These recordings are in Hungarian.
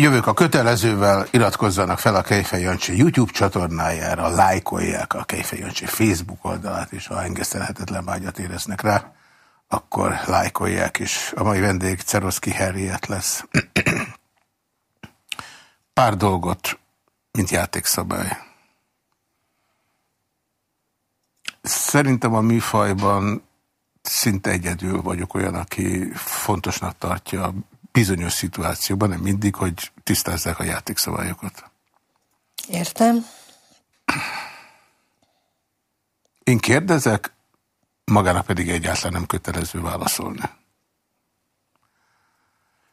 Jövök a kötelezővel, iratkozzanak fel a Kejfej Jancsi YouTube csatornájára, lájkolják a Kejfej Jancsi Facebook oldalát, és ha engesztelhetetlen vágyat éreznek rá, akkor lájkolják is. A mai vendég Ceroszki Herriet lesz. Pár dolgot, mint játékszabály. Szerintem a műfajban szinte egyedül vagyok olyan, aki fontosnak tartja bizonyos szituációban, nem mindig, hogy tisztázzák a játékszabályokat. Értem. Én kérdezek, magának pedig egyáltalán nem kötelező válaszolni.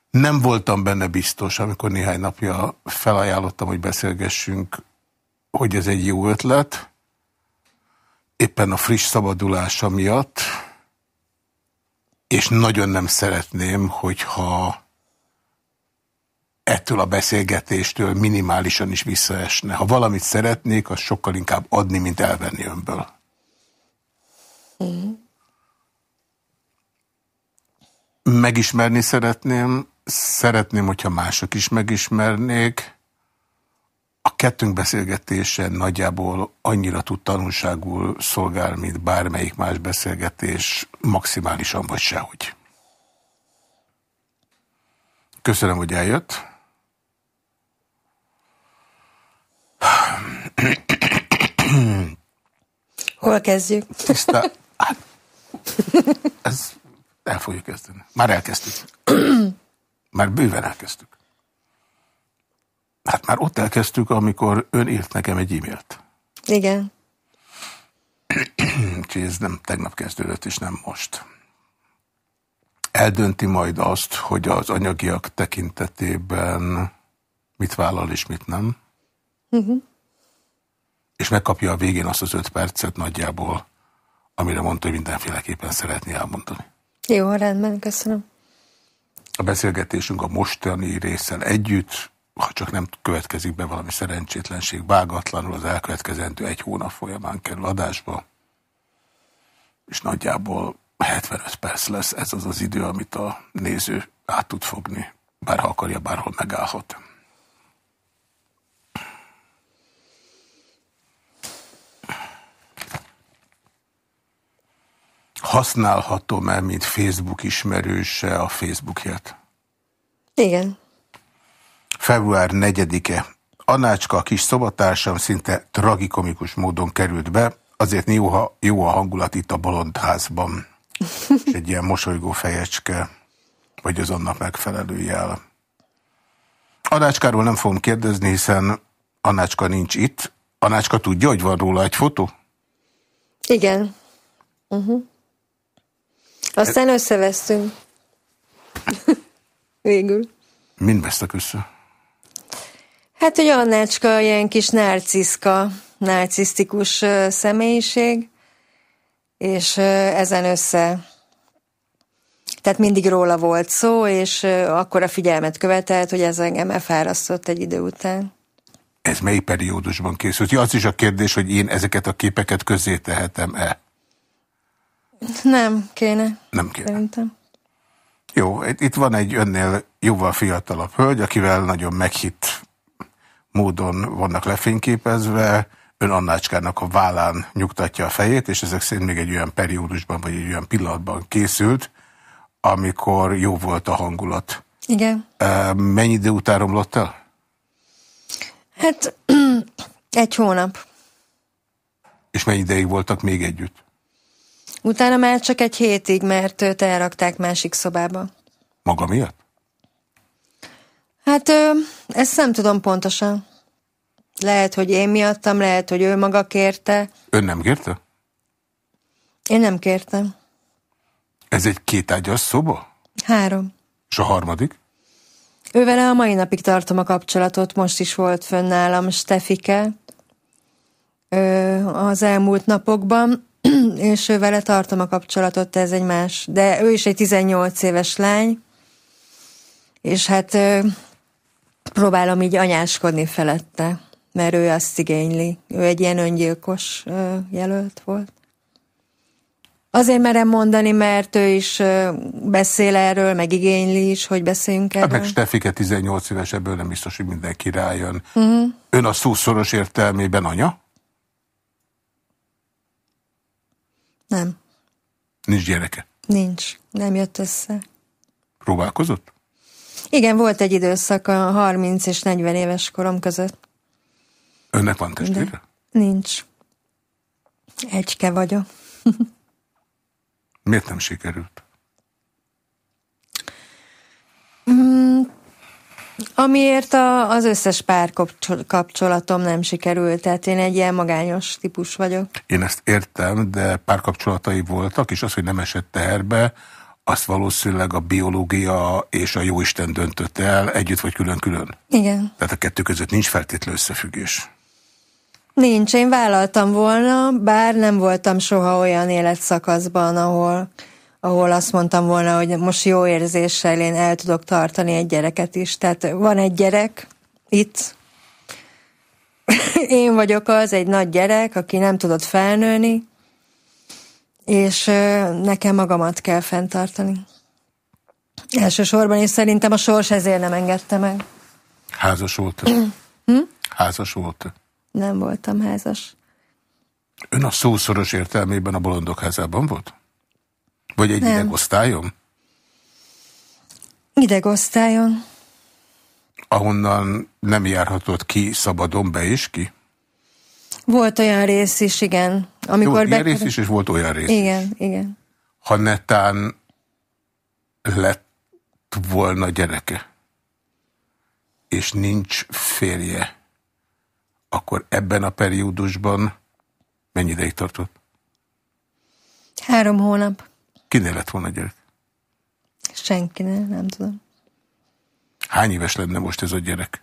Nem voltam benne biztos, amikor néhány napja felajánlottam, hogy beszélgessünk, hogy ez egy jó ötlet. Éppen a friss szabadulása miatt, és nagyon nem szeretném, hogyha ettől a beszélgetéstől minimálisan is visszaesne. Ha valamit szeretnék, az sokkal inkább adni, mint elvenni önből. Mm. Megismerni szeretném, szeretném, hogyha mások is megismernék. A kettőnk beszélgetése nagyjából annyira tud tanulságul szolgál, mint bármelyik más beszélgetés, maximálisan vagy sehogy. Köszönöm, hogy eljött. Hol kezdjük? Tiszta... Hát, ez el fogjuk kezdeni. Már elkezdtük. Már bőven elkezdtük. Hát már ott elkezdtük, amikor ön írt nekem egy e-mailt. Igen. Úgyhogy ez nem tegnap kezdődött, és nem most. Eldönti majd azt, hogy az anyagiak tekintetében mit vállal és mit nem. Uh mhm. -huh és megkapja a végén azt az öt percet nagyjából, amire mondta, hogy mindenféleképpen szeretné elmondani. Jó, rendben, köszönöm. A beszélgetésünk a mostani részsel együtt, ha csak nem következik be valami szerencsétlenség, vágatlanul az elkövetkezendő egy hónap folyamán kerül adásba, és nagyjából 75 perc lesz ez az az idő, amit a néző át tud fogni, bár ha akarja, bárhol megállhat. Használhatom-e, mint Facebook ismerőse a Facebookját? Igen. Február 4-e. Anácska, a kis szobatársam szinte tragikomikus módon került be, azért jó, ha, jó a hangulat itt a bolondházban. És egy ilyen mosolygó fejecske, vagy az annak megfelelő jel. Anácskáról nem fogom kérdezni, hiszen Anácska nincs itt. Anácska tudja, hogy van róla egy fotó? Igen. Uh -huh. Aztán összevesztünk. Végül. Mind vesztek össze? Hát, hogy Annácska ilyen kis narciszka, narcisztikus személyiség, és ezen össze tehát mindig róla volt szó, és akkor a figyelmet követelt, hogy ez engem elfárasztott egy idő után. Ez mely periódusban készült? Ja, az is a kérdés, hogy én ezeket a képeket közé tehetem-e? Nem kéne. Nem kéne. Szerintem. Jó, itt van egy önnél jóval fiatalabb hölgy, akivel nagyon meghitt módon vannak lefényképezve, ön Annácskának a vállán nyugtatja a fejét, és ezek szerint még egy olyan periódusban, vagy egy olyan pillanatban készült, amikor jó volt a hangulat. Igen. Mennyi idő után romlott el? Hát egy hónap. És mennyi ideig voltak még együtt? Utána már csak egy hétig, mert őt elrakták másik szobába. Maga miatt? Hát ezt nem tudom pontosan. Lehet, hogy én miattam, lehet, hogy ő maga kérte. Ön nem kérte? Én nem kértem. Ez egy kétágyas szoba? Három. És a harmadik? Ővele a mai napig tartom a kapcsolatot, most is volt fönnálam Stefike az elmúlt napokban. és ő vele tartom a kapcsolatot, ez egy más. De ő is egy 18 éves lány, és hát próbálom így anyáskodni felette, mert ő azt igényli. Ő egy ilyen öngyilkos jelölt volt. Azért merem mondani, mert ő is beszél erről, meg igényli is, hogy beszéljünk erről. Hát meg Stefike 18 éves, ebből nem biztos, hogy mindenki rájön. Uh mhm. -huh. Ön a szószoros értelmében anya? Nem. Nincs gyereke? Nincs, nem jött össze. Próbálkozott? Igen, volt egy időszak a 30 és 40 éves korom között. Önnek van testvére? De nincs. Egyke vagyok. Miért nem sikerült? Amiért a, az összes párkapcsolatom nem sikerült, tehát én egy ilyen magányos típus vagyok. Én ezt értem, de párkapcsolatai voltak, és az, hogy nem esett teherbe, azt valószínűleg a biológia és a jóisten döntött el, együtt vagy külön-külön. Igen. Tehát a kettő között nincs feltétlenül összefüggés. Nincs, én vállaltam volna, bár nem voltam soha olyan életszakaszban, ahol, ahol azt mondtam volna, hogy most jó érzéssel én el tudok tartani egy gyereket is. Tehát van egy gyerek itt, én vagyok az, egy nagy gyerek, aki nem tudott felnőni, és nekem magamat kell fenntartani. Elsősorban, és szerintem a sors ezért nem engedte meg. Házas volt? hm? Házas volt? Nem voltam házas. Ön a szószoros értelmében a bolondok házában volt? Vagy egy nem. idegosztályon? Idegosztályon. Ahonnan nem járhatott ki szabadon be és ki? Volt olyan rész is, igen. Amikor Jó, ilyen rész is, és volt olyan rész Igen, is. igen. Ha netán lett volna gyereke, és nincs férje, akkor ebben a periódusban mennyi ideig tartott? Három hónap. Kinél lett volna gyerek? Senkinél, nem tudom. Hány éves lenne most ez a gyerek?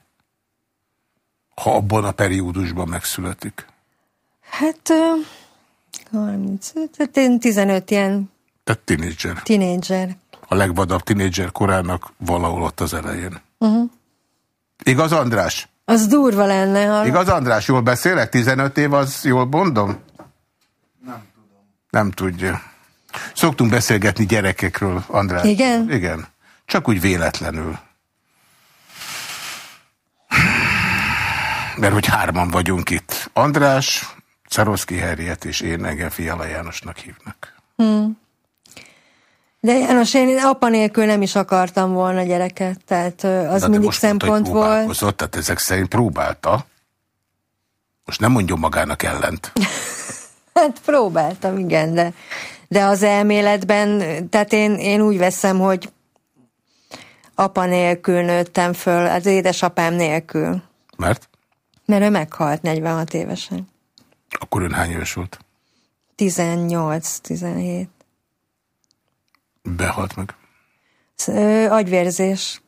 Ha abban a periódusban megszületik? Hát, uh, 35, tehát én 15 ilyen... Tehát tinédzser. Tinédzser. A legvadabb tinédzser korának valahol ott az elején. Uh -huh. Igaz, András? Az durva lenne. Ha... Igaz, András, jól beszélek? 15 év, az jól mondom? Nem tudom. Nem tudja. Szoktunk beszélgetni gyerekekről, András. Igen? Igen. Csak úgy véletlenül. Mert hogy hárman vagyunk itt. András, Szaroszki Herriet és én engem Fiala Jánosnak hívnak. Hmm. De János, én apa nélkül nem is akartam volna gyereket, tehát az de mindig szempont mondta, volt. Tehát ezek szerint próbálta. Most nem mondjon magának ellent. hát próbáltam, igen, de, de az elméletben, tehát én, én úgy veszem, hogy apa nélkül nőttem föl, az édesapám nélkül. Mert? Mert ő meghalt 46 évesen. Akkor ön hány éves volt? 18-17. Behalt meg? Ö, agyvérzés.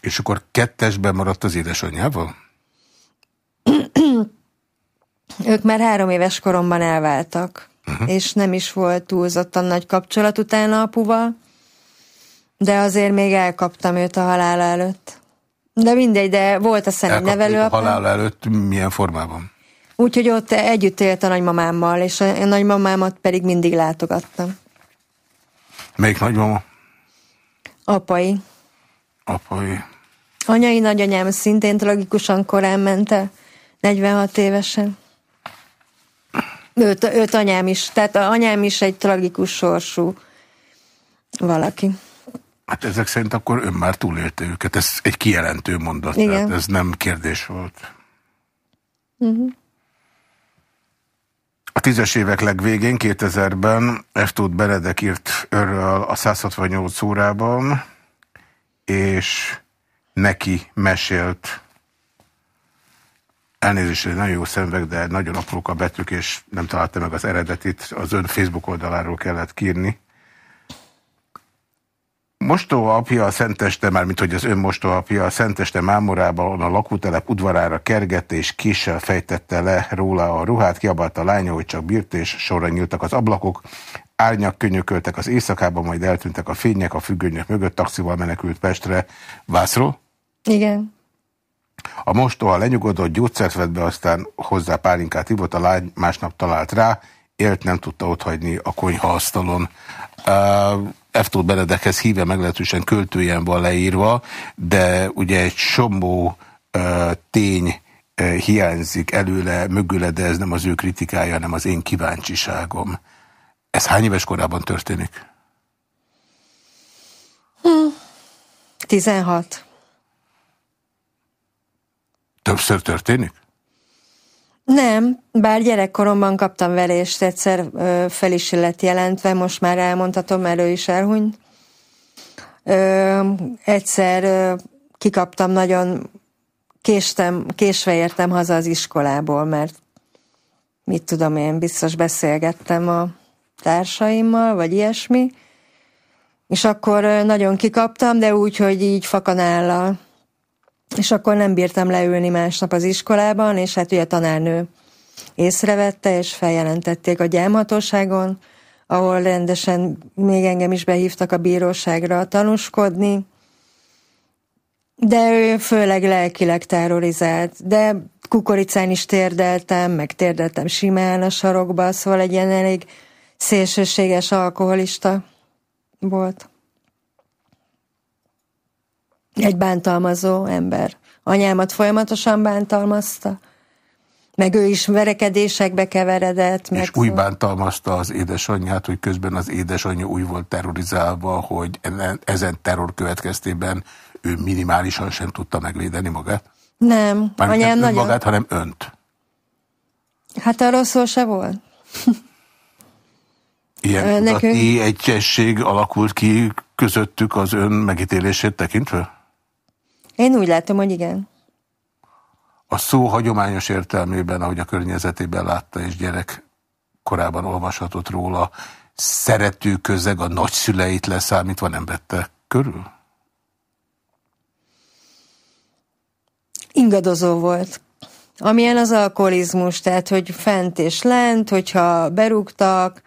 És akkor kettesben maradt az édesanyjával? ők már három éves koromban elváltak, uh -huh. és nem is volt túlzottan nagy kapcsolat utána apuval, de azért még elkaptam őt a halála előtt. De mindegy, de volt a szem nevelő. a halála előtt milyen formában? Úgyhogy ott együtt élt a nagymamámmal, és a nagymamámat pedig mindig látogattam. Melyik nagymama? Apai. Apai. Anyai nagyanyám szintén tragikusan korán ment el, 46 évesen. Őt, őt anyám is, tehát a anyám is egy tragikus sorsú valaki. Hát ezek szerint akkor ön már túlélte őket. Ez egy kijelentő mondat, Igen. tehát ez nem kérdés volt. Uh mhm. -huh. A tízes évek legvégén, 2000-ben Eftót Benedek írt örről a 168 órában, és neki mesélt Elnézést, egy nagyon jó szemveg, de nagyon aprók a betűk, és nem találta meg az eredetit. Az ön Facebook oldaláról kellett kírni. Mostó apja a Szenteste, már mint hogy az ön mostó apja a Szenteste mámorában a lakótelep udvarára kergette és késsel fejtette le róla a ruhát, kiabált a lánya, hogy csak bírt, és sorra nyíltak az ablakok. Árnyak könyököltek az éjszakában, majd eltűntek a fények, a függönyök mögött taxival menekült Pestre. Vászról? Igen. A mostoha lenyugodott, gyógyszert vett be, aztán hozzá pálinkát ivott, a lány másnap talált rá, élt, nem tudta otthagyni a konyhaasztalon. Eftól Benedekhez híve meglehetősen költőjen van leírva, de ugye egy somó tény hiányzik előle, mögüle, de ez nem az ő kritikája, hanem az én kíváncsiságom. Ez hány éves korában történik? Hm. 16. Többször történik? Nem, bár gyerekkoromban kaptam verést, egyszer ö, fel is lett jelentve, most már elmondhatom, mert ő is elhunyt. Ö, egyszer ö, kikaptam nagyon, késtem, késve értem haza az iskolából, mert mit tudom én, biztos beszélgettem a társaimmal, vagy ilyesmi, és akkor nagyon kikaptam, de úgy, hogy így fakanállal és akkor nem bírtam leülni másnap az iskolában, és hát ugye a tanárnő észrevette, és feljelentették a gyámhatóságon, ahol rendesen még engem is behívtak a bíróságra tanúskodni, de ő főleg lelkileg terrorizált, de kukoricán is térdeltem, meg térdeltem simán a sarokba, szóval egy ilyen elég szélsőséges alkoholista volt. Egy bántalmazó ember. Anyámat folyamatosan bántalmazta, meg ő is verekedésekbe keveredett. Meg és úgy bántalmazta az édesanyját, hogy közben az édesanyja úgy volt terrorizálva, hogy ezen terror következtében ő minimálisan sem tudta megvédeni magát? Nem. Már anyám nem nagyon... magát, hanem önt. Hát arról szó se volt. Ilyen Nekünk... egyesség alakult ki közöttük az ön megítélését tekintve? Én úgy látom, hogy igen. A szó hagyományos értelmében, ahogy a környezetében látta, és gyerek korában olvashatott róla, szerető közeg a nagyszüleit leszámítva nem vette körül? Ingadozó volt. Amilyen az alkoholizmus, tehát hogy fent és lent, hogyha berúgtak,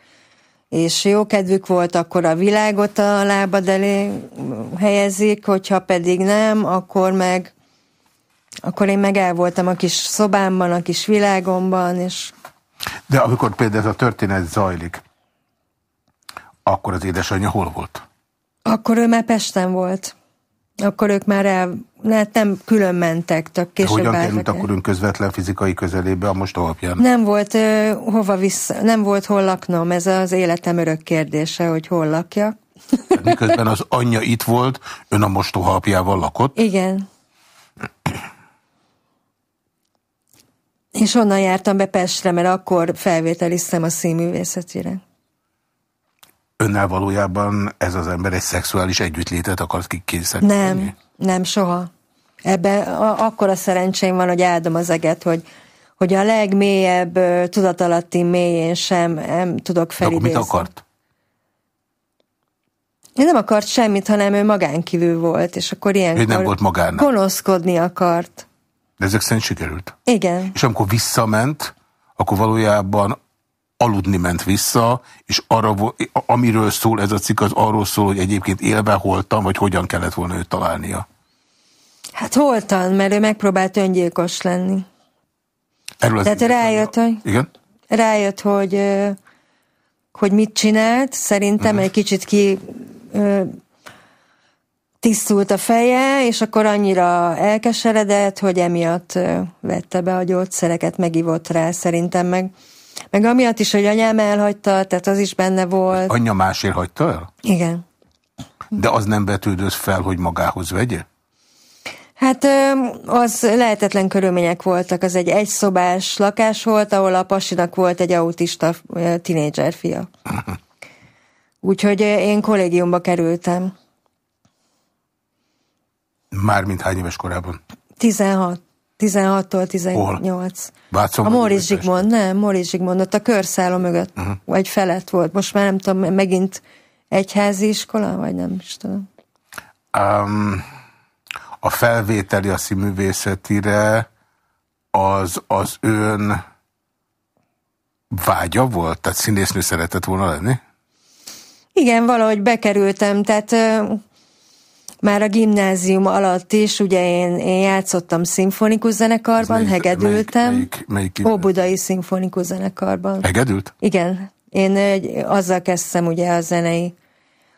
és jó kedvük volt, akkor a világot a lábad elé helyezik, hogyha pedig nem, akkor meg akkor én meg el voltam a kis szobámban, a kis világomban, és... De amikor például ez a történet zajlik, akkor az édesanyja hol volt? Akkor ő már Pesten volt. Akkor ők már el, hát nem külön mentek, csak később Hogyan került akkor ön közvetlen fizikai közelébe a most alapján? Nem volt uh, hova vissza, nem volt hol laknom, ez az életem örök kérdése, hogy hol lakja. Miközben az anyja itt volt, ön a mostoha apjával lakott? Igen. És onnan jártam be Pestre, mert akkor felvételiztem a színművészetére önnel valójában ez az ember egy szexuális együttlétet akart kikényszeríteni? Nem, nem, soha. Ebben akkor a szerencsém van, hogy áldom az eget, hogy, hogy a legmélyebb tudatalatti mélyén sem nem tudok felidézni. De mit akart? Én nem akart semmit, hanem ő magánkívül volt, és akkor ilyenkor nem volt magán. gonoszkodni akart. De ezek szerint sikerült? Igen. És amikor visszament, akkor valójában aludni ment vissza, és arra, amiről szól ez a cikk, az arról szól, hogy egyébként élve holtam, vagy hogyan kellett volna őt találnia? Hát holtan, mert ő megpróbált öngyilkos lenni. Erről az Tehát rájött, hogy, Igen? rájött, hogy, hogy mit csinált, szerintem uh mhm. -huh. egy kicsit ki tisztult a feje, és akkor annyira elkeseredett, hogy emiatt vette be a gyógyszereket, megivott rá, szerintem meg meg amiatt is, hogy anyám elhagyta, tehát az is benne volt. Anya másért hagyta el? Igen. De az nem vetődött fel, hogy magához vegye? Hát az lehetetlen körülmények voltak. Az egy egyszobás lakás volt, ahol a pasinak volt egy autista tinédzser fia. Úgyhogy én kollégiumba kerültem. Mármint hány éves korában? 16. 16-tól 18. Hol? a Móricz Zsigmond, nem, Móricz Zsigmond, ott a körszálló mögött, uh -huh. vagy felett volt. Most már nem tudom, megint egyházi iskola, vagy nem is tudom. Um, a felvételi a színművészetire az az ön vágya volt? Tehát színésznő szeretett volna lenni? Igen, valahogy bekerültem, tehát már a gimnázium alatt is, ugye én, én játszottam szimfonikus zenekarban, melyik, hegedültem. Melyik, melyik, melyik Óbudai szimfonikus zenekarban. Hegedült? Igen. Én azzal kezdtem ugye a zenei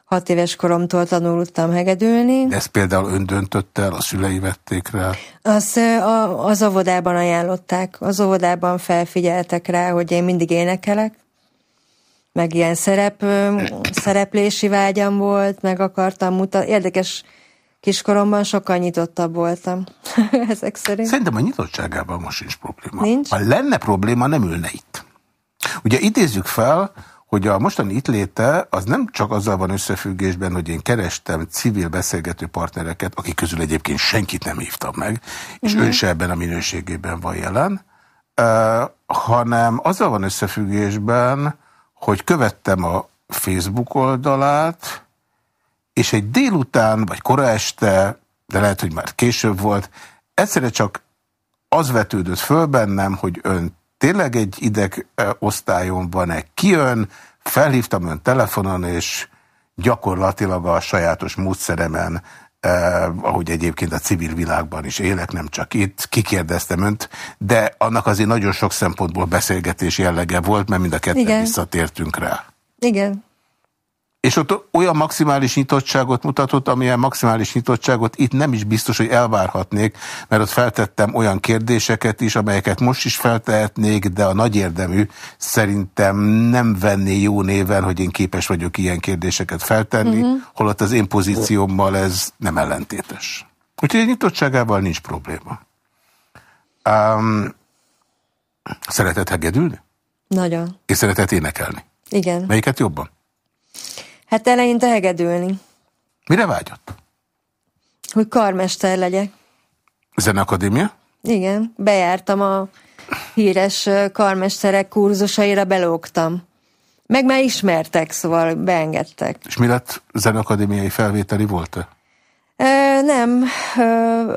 hat éves koromtól tanultam hegedülni. De ezt például ön döntött el, a szülei vették rá? Az, a, az óvodában ajánlották, az óvodában felfigyeltek rá, hogy én mindig énekelek, meg ilyen szerep, szereplési vágyam volt, meg akartam mutatni. Érdekes kiskoromban sokkal nyitottabb voltam ezek szerint. Szerintem a nyitottságában most sincs probléma. Nincs? Ha lenne probléma, nem ülne itt. Ugye idézzük fel, hogy a mostani itt léte az nem csak azzal van összefüggésben, hogy én kerestem civil beszélgető partnereket, akik közül egyébként senkit nem hívtam meg, és uh -huh. ön se ebben a minőségében van jelen, uh, hanem azzal van összefüggésben, hogy követtem a Facebook oldalát, és egy délután, vagy kora este, de lehet, hogy már később volt, egyszerre csak az vetődött föl bennem, hogy ön tényleg egy ideg osztályon van-e, kijön, felhívtam ön telefonon, és gyakorlatilag a sajátos módszeremen, eh, ahogy egyébként a civil világban is élek, nem csak itt, kikérdeztem önt, de annak azért nagyon sok szempontból beszélgetés jellege volt, mert mind a ketten visszatértünk rá. Igen. És ott olyan maximális nyitottságot mutatott, amilyen maximális nyitottságot itt nem is biztos, hogy elvárhatnék, mert ott feltettem olyan kérdéseket is, amelyeket most is feltehetnék, de a nagy érdemű szerintem nem venné jó néven, hogy én képes vagyok ilyen kérdéseket feltenni, uh mhm. -huh. holott az én pozíciómmal ez nem ellentétes. Úgyhogy a nyitottságával nincs probléma. Um, szeretett hegedülni? Nagyon. És szeretett énekelni? Igen. Melyiket jobban? Hát eleinte hegedülni. Mire vágyott? Hogy karmester legyek. Zeneakadémia? Igen, bejártam a híres karmesterek kurzusaira, belógtam. Meg már ismertek, szóval beengedtek. És mi lett zeneakadémiai felvételi volt-e? Nem,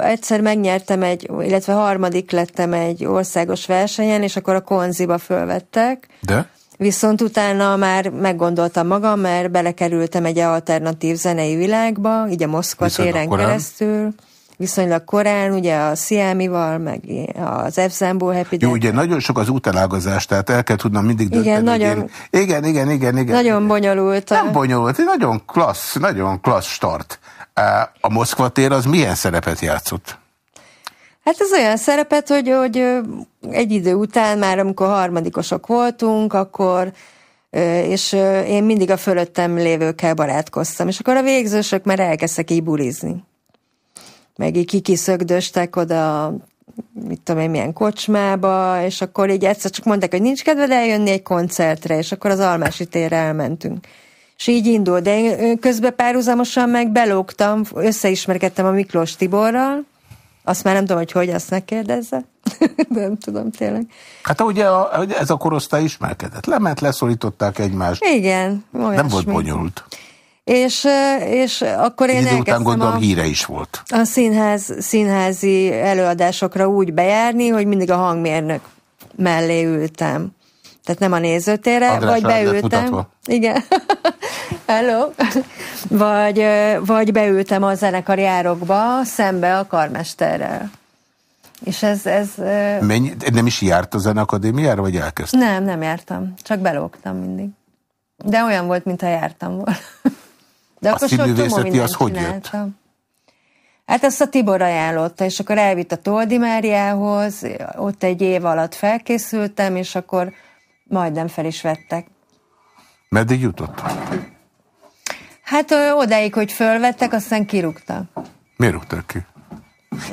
egyszer megnyertem egy, illetve harmadik lettem egy országos versenyen, és akkor a konziba fölvettek. De? Viszont utána már meggondoltam magam, mert belekerültem egy alternatív zenei világba, így a Moszkva téren korán. keresztül. Viszonylag korán, ugye a Sziámival, meg az F. Zambó Happy Jó, ugye nagyon sok az útelágazás, tehát el kell tudnom mindig dönteni. Igen, nagyon, én, igen, igen, igen, igen. Nagyon igen. bonyolult. Nem bonyolult, nagyon klassz, nagyon klassz start. A Moszkva tér az milyen szerepet játszott? Hát ez olyan szerepet, hogy, hogy egy idő után, már amikor harmadikosok voltunk, akkor és én mindig a fölöttem lévőkkel barátkoztam, és akkor a végzősök már elkezdtek így bulizni. Meg így kikiszögdöstek oda, mit tudom én, milyen kocsmába, és akkor így egyszer csak mondták, hogy nincs kedved eljönni egy koncertre, és akkor az Almási térre elmentünk. És így indult, de én közben párhuzamosan meg belógtam, összeismerkedtem a Miklós Tiborral, azt már nem tudom, hogy hogy, azt megkérdezze. nem tudom tényleg. Hát ugye a, ez a korosztály ismerkedett. Lement, leszorították egymást. Igen. Nem volt bonyolult. És, és akkor én Idő után gondolom a, híre is volt. A színház, színházi előadásokra úgy bejárni, hogy mindig a hangmérnök mellé ültem. Tehát nem a nézőtére, András vagy beültem. Igen. Hello. vagy, vagy beültem a zenekari árokba szembe a karmesterrel. És ez... ez Mennyi, nem is járt a zenekadémiára, vagy elkezdtem? Nem, nem jártam. Csak belógtam mindig. De olyan volt, mintha jártam volna. De a akkor színművészeti az hogy jött? Hát azt a Tibor ajánlotta, és akkor elvitt a Toldi Máriához, ott egy év alatt felkészültem, és akkor majdnem fel is vettek. Meddig jutott? Hát ö, odáig, hogy fölvettek, aztán kirúgtak. Miért rúgtak ki?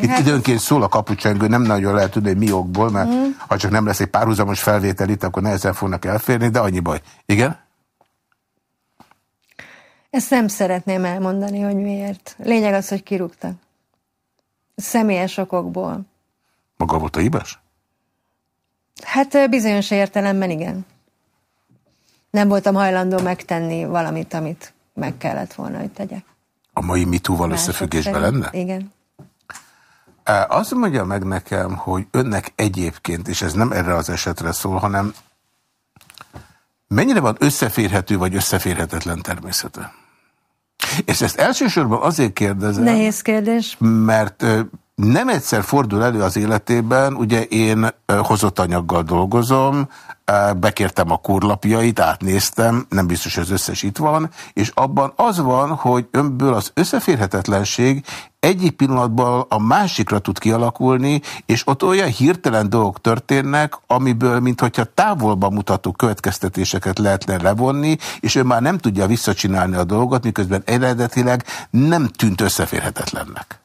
Itt hát... időnként szól a kapucsengő, nem nagyon lehet tudni, hogy mi okból, mert mm. ha csak nem lesz egy párhuzamos felvétel itt, akkor nehezen fognak elférni, de annyi baj. Igen? Ezt nem szeretném elmondani, hogy miért. Lényeg az, hogy kirúgtak. Személyes okokból. Maga volt a hibás? Hát bizonyos értelemben igen. Nem voltam hajlandó megtenni valamit, amit meg kellett volna, hogy tegyek. A mai mitúval összefüggésben lenne? Igen. Azt mondja meg nekem, hogy önnek egyébként, és ez nem erre az esetre szól, hanem mennyire van összeférhető vagy összeférhetetlen természete? És ezt elsősorban azért kérdezem. Nehéz kérdés. Mert nem egyszer fordul elő az életében, ugye én hozott anyaggal dolgozom, bekértem a kurlapjait, átnéztem, nem biztos, hogy az összes itt van, és abban az van, hogy önből az összeférhetetlenség egyik pillanatban a másikra tud kialakulni, és ott olyan hirtelen dolgok történnek, amiből, mintha távolban mutató következtetéseket lehetne levonni, és ő már nem tudja visszacsinálni a dolgot, miközben eredetileg nem tűnt összeférhetetlennek.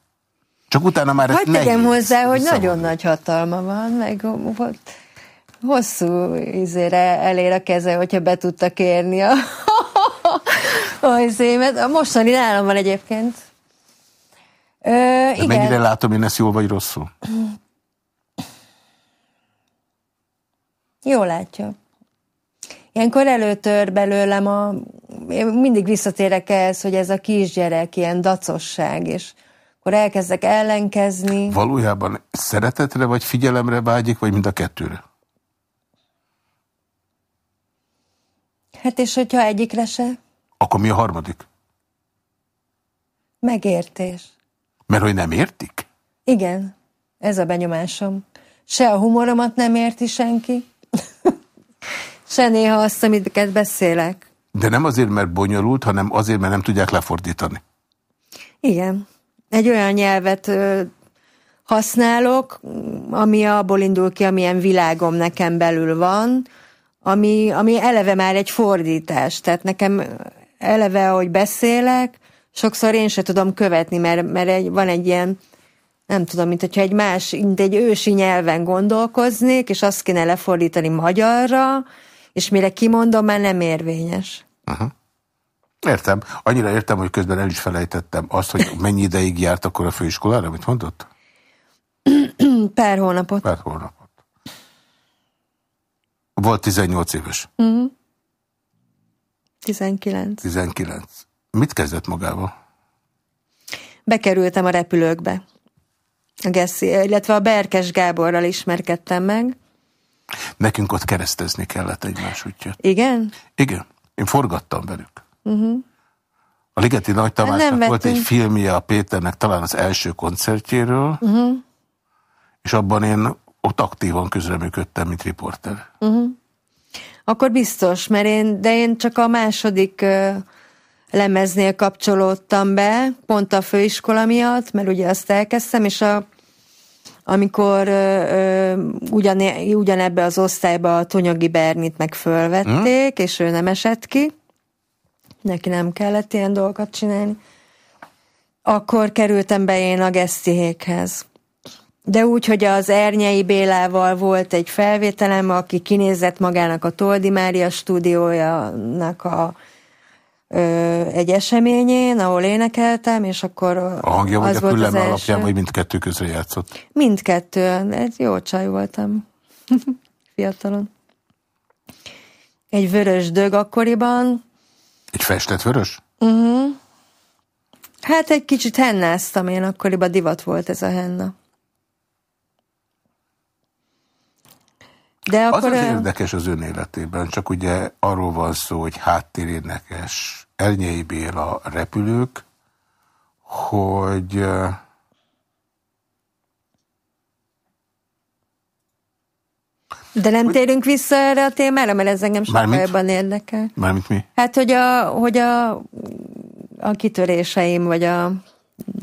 Csak utána már Hogy tegyem hozzá, hogy nagyon nagy hatalma van, meg hosszú izére elér a keze, hogyha be tudta kérni a, a izémet. A mostani nálam van egyébként. Ö, igen. Mennyire látom én ezt jól vagy rosszul? Jól látja. Ilyenkor előtör belőlem a... Én mindig visszatérek ehhez, hogy ez a kisgyerek, ilyen dacosság, és akkor elkezdek ellenkezni. Valójában szeretetre vagy figyelemre vágyik, vagy mind a kettőre? Hát és hogyha egyikre se? Akkor mi a harmadik? Megértés. Mert hogy nem értik? Igen, ez a benyomásom. Se a humoromat nem érti senki, se néha azt, amit beszélek. De nem azért, mert bonyolult, hanem azért, mert nem tudják lefordítani. Igen. Egy olyan nyelvet használok, ami abból indul ki, amilyen világom nekem belül van, ami, ami eleve már egy fordítás. Tehát nekem eleve, ahogy beszélek, sokszor én se tudom követni, mert, mert egy, van egy ilyen, nem tudom, mint hogyha egy más, mint egy ősi nyelven gondolkoznék, és azt kéne lefordítani magyarra, és mire kimondom, már nem érvényes. -huh. Értem. Annyira értem, hogy közben el is felejtettem azt, hogy mennyi ideig járt akkor a főiskolára, mit mondott? Pár hónapot. Pár hónapot. Volt 18 éves. Uh -huh. 19. 19. Mit kezdett magával? Bekerültem a repülőkbe. A Geszi, illetve a Berkes Gáborral ismerkedtem meg. Nekünk ott keresztezni kellett egymás útját. Igen? Igen. Én forgattam velük. Uh -huh. A Ligeti Nagy hát Tamásnak volt egy filmje a Péternek talán az első koncertjéről, uh -huh. és abban én ott aktívan közreműködtem, mint riporter. Uh -huh. Akkor biztos, mert én, de én csak a második uh, lemeznél kapcsolódtam be, pont a főiskola miatt, mert ugye azt elkezdtem, és a, amikor ö, ö, ugyan, ugyanebbe az osztályba a Tonyagi Bernit meg fölvették, hmm. és ő nem esett ki, neki nem kellett ilyen dolgokat csinálni, akkor kerültem be én a Gesztihékhez. De úgy, hogy az Ernyei Bélával volt egy felvételem, aki kinézett magának a Toldi Mária stúdiójának a ö, egy eseményén, ahol énekeltem, és akkor A hangja az vagy a küllem alapján, vagy mindkettő közre játszott? Mindkettő, egy jó csaj voltam fiatalon. Egy vörös dög akkoriban. Egy festett vörös? Uh mhm. -huh. Hát egy kicsit hennáztam én, akkoriban divat volt ez a henna. De akkor az az érdekes az ön életében, csak ugye arról van szó, hogy háttérénekes Elnyei Béla repülők, hogy De nem hogy... térünk vissza erre a témára, mert ez engem sokkal jobban érdekel. Mármint mi? Hát, hogy a, hogy a, a kitöréseim, vagy a...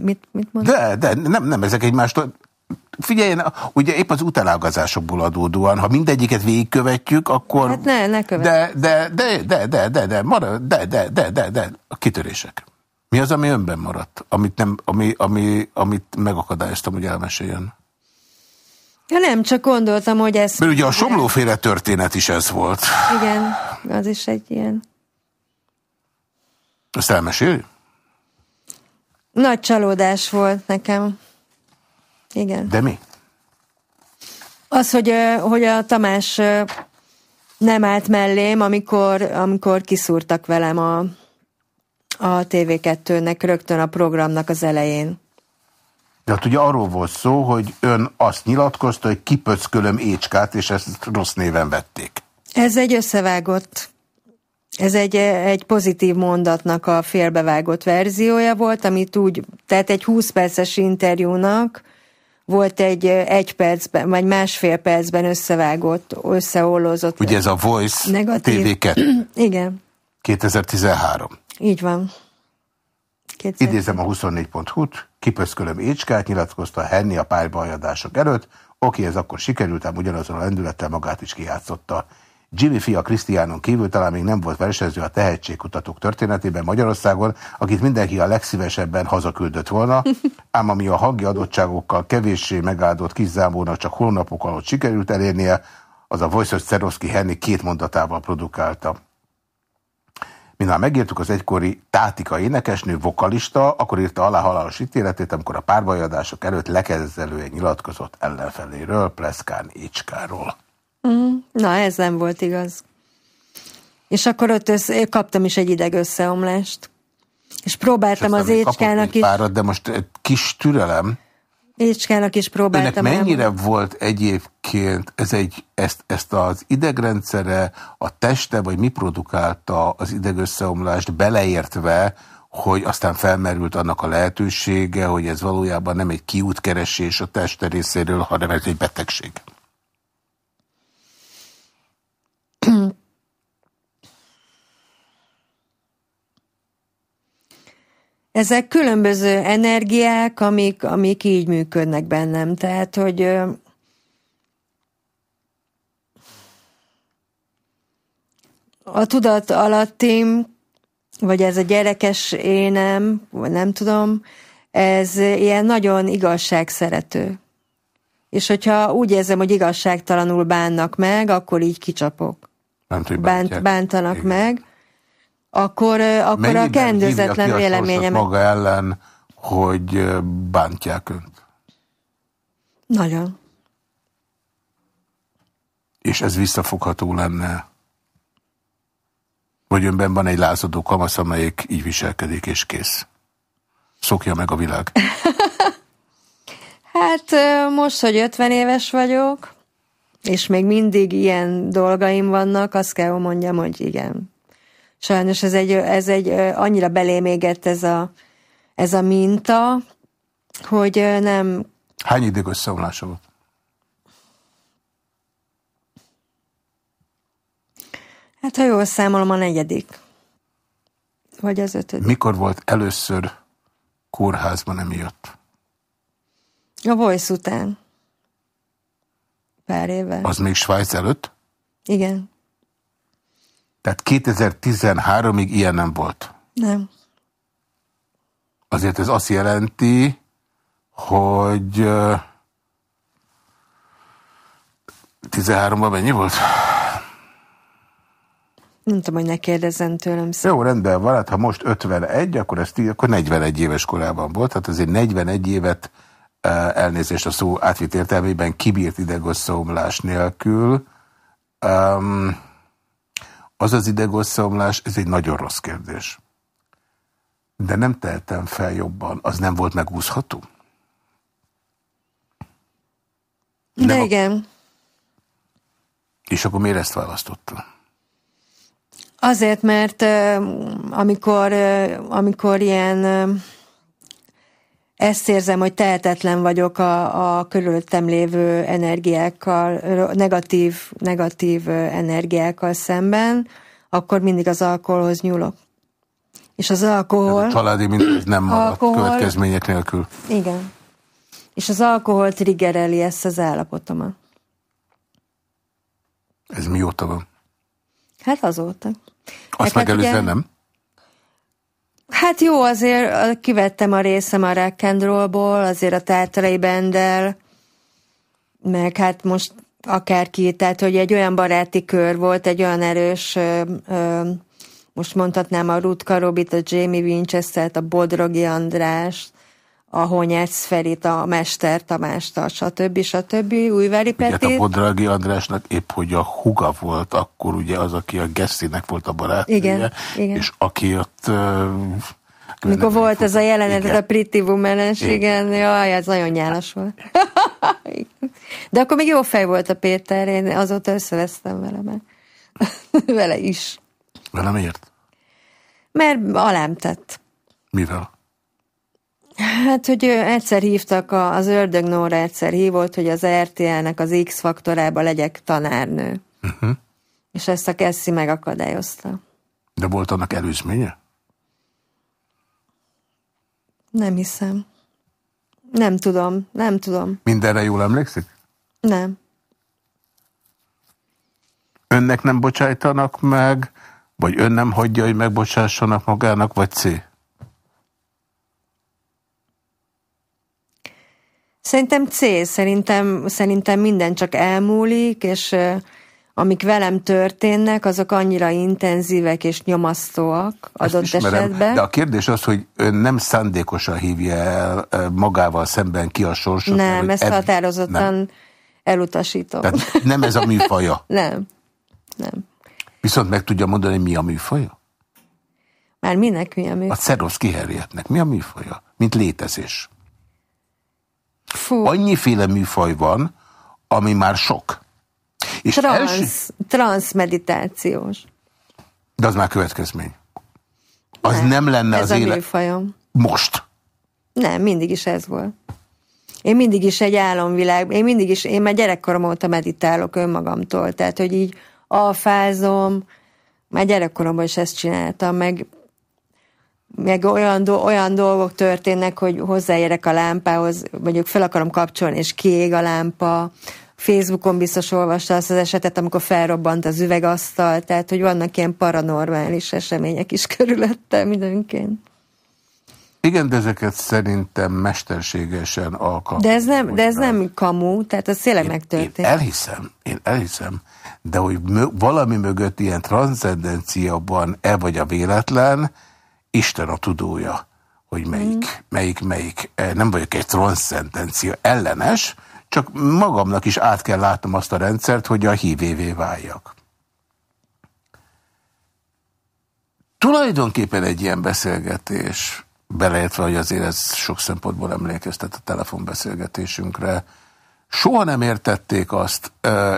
Mit, mit mondod? De, de nem, nem, ezek egymástól Figyelj, ugye épp az utálágazásokból adódóan, ha mindegyiket végigkövetjük, akkor... Hát ne, ne de, de, de, de, de, de, de, marad, de, de, de, de, de, a kitörések. Mi az, ami önben maradt? Amit, nem, ami, ami, amit megakadályoztam, hogy elmeséljen? Ja nem, csak gondoltam, hogy ez... Mert ugye a somlóféle történet is ez volt. Igen, az is egy ilyen... Ezt elmeséli? Nagy csalódás volt nekem. Igen. De mi? Az, hogy, hogy a Tamás nem állt mellém, amikor, amikor kiszúrtak velem a, a TV2-nek rögtön a programnak az elején. De hát ugye arról volt szó, hogy ön azt nyilatkozta, hogy kipöckölöm Écskát, és ezt rossz néven vették. Ez egy összevágott Ez egy, egy pozitív mondatnak a félbevágott verziója volt, amit úgy, tehát egy 20 perces interjúnak volt egy egy percben, vagy másfél percben összevágott, összeollózott. Ugye ez a Voice negatív. TV2. Igen. 2013. Így van. Kétszer. Idézem a 24.hu-t, kipöszkölöm Écskát, nyilatkozta Henni a pálybaajadások előtt. Oké, ez akkor sikerült, ám ugyanazon a lendülettel magát is kijátszotta. Jimmy fia Krisztiánon kívül talán még nem volt versenyző a tehetségkutatók történetében Magyarországon, akit mindenki a legszívesebben hazaküldött volna, ám ami a hangi adottságokkal kevéssé megáldott kiszámónak csak hónapok alatt sikerült elérnie, az a Wojciech Szeroszki Henni két mondatával produkálta. Mindán megírtuk az egykori tátika énekesnő, vokalista, akkor írta alá halálos ítéletét, amikor a párbajadások előtt lekezelően nyilatkozott ellenfeléről, Pleszkán Écskáról. Mm, na, ez nem volt igaz. És akkor ott össze, kaptam is egy ideg összeomlást. És próbáltam és az Écskának is... Párat, de most egy kis türelem. Écskának is próbáltam. Önnek mennyire elmondani. volt egyébként ez egy, ezt, ezt az idegrendszere, a teste, vagy mi produkálta az idegösszeomlást beleértve, hogy aztán felmerült annak a lehetősége, hogy ez valójában nem egy kiútkeresés a teste részéről, hanem ez egy betegség. Ezek különböző energiák, amik, amik így működnek bennem. Tehát, hogy a tudat alattim, vagy ez a gyerekes énem, vagy nem tudom, ez ilyen nagyon igazságszerető. És hogyha úgy érzem, hogy igazságtalanul bánnak meg, akkor így kicsapok. Bánt, Bánt, bántanak Igen. meg, akkor, akkor a kendőzetlen véleményem. maga ellen, hogy bántják önt? Nagyon. És ez visszafogható lenne? Vagy önben van egy lázadó kamasz, amelyik így viselkedik, és kész? Szokja meg a világ. hát most, hogy 50 éves vagyok, és még mindig ilyen dolgaim vannak, azt kell mondjam, hogy igen. Sajnos ez egy, ez egy annyira belémégett ez a, ez a minta, hogy nem... Hány ideg összeomlása volt? Hát, ha jól számolom, a negyedik. Vagy az ötödik. Mikor volt először kórházban emiatt? A Voice után. Pár éve. Az még Svájc előtt? Igen. Tehát 2013-ig ilyen nem volt? Nem. Azért ez azt jelenti, hogy 13-ban mennyi volt? Nem tudom, hogy ne kérdezzen tőlem. Jó, rendben van, hát ha most 51, akkor, ezt, akkor 41 éves korában volt, tehát azért 41 évet elnézést a szó átvitt értelmében kibírt idegosszaomlás nélkül. Um, az az idegosszaomlás, ez egy nagyon rossz kérdés. De nem tehetem fel jobban. Az nem volt megúszható? De nem igen. A... És akkor miért ezt választotta? Azért, mert amikor, amikor ilyen ezt érzem, hogy tehetetlen vagyok a, a körülöttem lévő energiákkal, negatív, negatív energiákkal szemben, akkor mindig az alkoholhoz nyúlok. És az alkohol... Ez a családi mindez nem maradt alkohol, következmények nélkül. Igen. És az alkohol triggereli ezt az állapotomat. Ez mióta van? Hát azóta. Azt megelőzően ugye... nem? Hát jó, azért kivettem a részem a rock'n'rollból, azért a tártalai bendel, meg hát most akárki, tehát hogy egy olyan baráti kör volt, egy olyan erős, ö, ö, most mondhatnám a Ruth Karobit, a Jamie Winchester-t, a Bodrogi Andrást, a Honyács Ferit, a Mester Tamást, a stb. stb. Újvári Petit. a Bodragi Andrásnak épp, hogy a huga volt, akkor ugye az, aki a Gessinek volt a barát. Igen, igen. És aki ott... Mikor volt ez a jelenet, igen. a Pretty woman igen. igen, jaj, ez nagyon nyálas volt. De akkor még jó fej volt a Péter, én azóta összevesztem vele, mert vele is. Velem ért? Mert alám tett. Mivel? Hát, hogy egyszer hívtak, a, az Ördög Nóra egyszer hívott, hogy az RTL-nek az X-faktorába legyek tanárnő. Uh-huh. És ezt a Kessi megakadályozta. De volt annak előzménye? Nem hiszem. Nem tudom, nem tudom. Mindenre jól emlékszik? Nem. Önnek nem bocsájtanak meg, vagy ön nem hagyja, hogy megbocsássanak magának, vagy C? Szerintem C, szerintem, szerintem minden csak elmúlik, és amik velem történnek, azok annyira intenzívek és nyomasztóak adott ismerem, esetben. De a kérdés az, hogy ön nem szándékosan hívja el magával szemben ki a sorsot. Nem, ezt eb... határozottan nem. elutasítom. Tehát nem ez a műfaja? nem, nem. Viszont meg tudja mondani, mi a műfaja? Már minek mi a műfaja? A Szerovszki Herrietnek. Mi a műfaja? Mint létezés. Fú. Annyiféle műfaj van, ami már sok. És transz, első... transz meditációs. De az már következmény. Az nem, nem lenne ez az élet... műfajom. Most? Nem, mindig is ez volt. Én mindig is egy álomvilág, én mindig is, én már gyerekkorom óta meditálok önmagamtól, tehát, hogy így alfázom, már gyerekkoromban is ezt csináltam, meg meg olyan, do, olyan dolgok történnek, hogy hozzáérek a lámpához, mondjuk fel akarom kapcsolni, és kiég a lámpa. Facebookon biztos olvasta azt az esetet, amikor felrobbant az üvegasztal, tehát hogy vannak ilyen paranormális események is körülöttem időnként. Igen, de ezeket szerintem mesterségesen alkalmazni. De ez nem, de ez nem kamu, tehát ez tényleg megtörtént. Én elhiszem, én elhiszem, de hogy valami mögött ilyen transzendencia van-e vagy a véletlen, Isten a tudója, hogy melyik, mm. melyik, melyik. Eh, nem vagyok egy transzcendencia ellenes, csak magamnak is át kell látnom azt a rendszert, hogy a hívévé váljak. Tulajdonképpen egy ilyen beszélgetés, beleértve, hogy azért ez sok szempontból emlékeztet a telefonbeszélgetésünkre, soha nem értették azt, eh,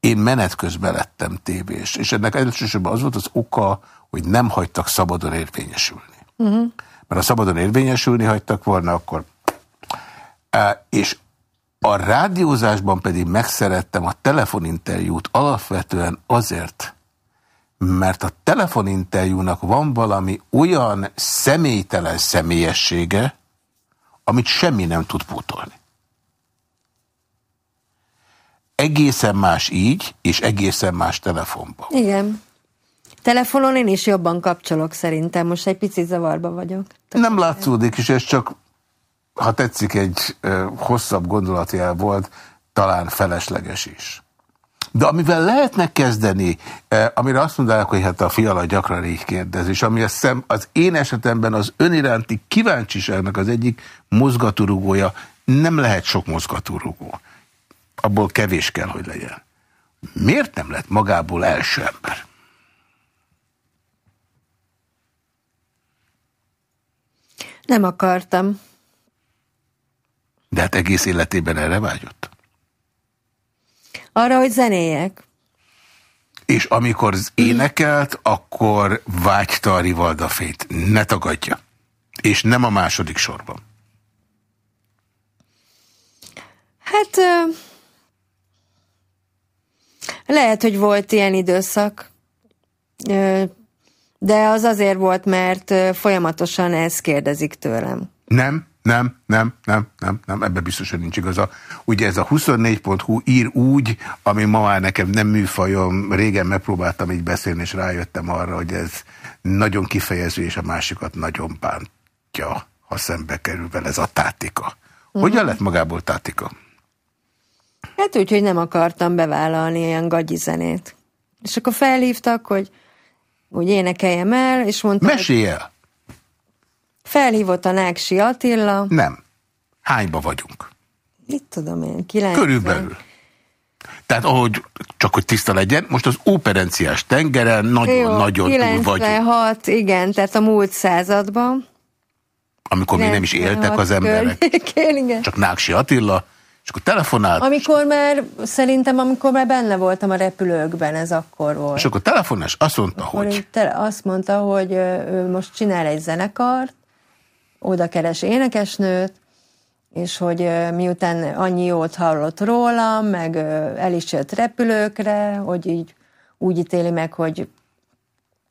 én menet közben lettem tévés, és ennek elsősorban az volt az oka, hogy nem hagytak szabadon érvényesülni. Uh -huh. Mert ha szabadon érvényesülni hagytak volna, akkor... És a rádiózásban pedig megszerettem a telefoninterjút alapvetően azért, mert a telefoninterjúnak van valami olyan személytelen személyessége, amit semmi nem tud pótolni. Egészen más így, és egészen más telefonban. Igen. Telefonon én is jobban kapcsolok szerintem, most egy picit zavarba vagyok. Nem látszódik, és ez csak, ha tetszik, egy hosszabb gondolatjel volt, talán felesleges is. De amivel lehetne kezdeni, eh, amire azt mondanak, hogy hát a fiala gyakran így kérdez, és ami a szem, az én esetemben az öniránti kíváncsiságnak az egyik mozgatórugója, nem lehet sok mozgatórugó. Abból kevés kell, hogy legyen. Miért nem lett magából első ember? Nem akartam. De hát egész életében erre vágyott? Arra, hogy zenéjek. És amikor énekelt, akkor vágyta a Rivalda fét. Ne tagadja. És nem a második sorban. Hát lehet, hogy volt ilyen időszak. De az azért volt, mert folyamatosan ezt kérdezik tőlem. Nem, nem, nem, nem, nem, nem, ebben biztos, hogy nincs igaza. Ugye ez a 24.hu ír úgy, ami ma már nekem nem műfajom, régen megpróbáltam így beszélni, és rájöttem arra, hogy ez nagyon kifejező, és a másikat nagyon bántja, ha szembe kerül vele ez a tátika. Hogyan uh -huh. lett magából tátika? Hát úgy, hogy nem akartam bevállalni ilyen gagyi zenét. És akkor felhívtak, hogy úgy énekeljem el, és mondta... Mesélj el! Felhívott a Náksi Attila. Nem. Hányba vagyunk? Mit tudom én, 90. Körülbelül. Tehát ahogy, csak hogy tiszta legyen, most az operenciás tengeren nagyon-nagyon túl vagyunk. 96, igen, tehát a múlt században. Amikor még nem is éltek az emberek. igen. Csak Náksi Attila, És akkor telefonált. Amikor már, szerintem amikor már benne voltam a repülőkben, ez akkor volt. És akkor telefonás azt mondta, Akkor hogy... te, azt mondta, hogy ő most csinál egy zenekart, oda keres énekesnőt, és hogy miután annyi jót hallott rólam, meg el is jött repülőkre, hogy így úgy ítéli meg, hogy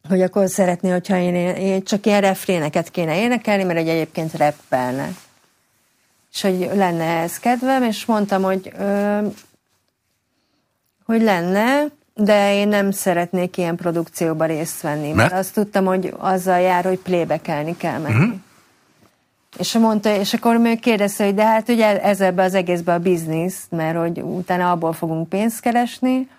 hogy akkor szeretné, hogyha én, én csak ilyen refréneket kéne énekelni, mert egy egyébként reppelne. És hogy lenne ez kedvem, és mondtam, hogy, ö, hogy lenne, de én nem szeretnék ilyen produkcióba részt venni, mert, Mert? azt tudtam, hogy azzal jár, hogy plébekelni kell menni. Uh-huh. És mondta, és akkor még kérdezte, hogy de hát ugye ez ebbe az egészbe a biznisz, mert hogy utána abból fogunk pénzt keresni,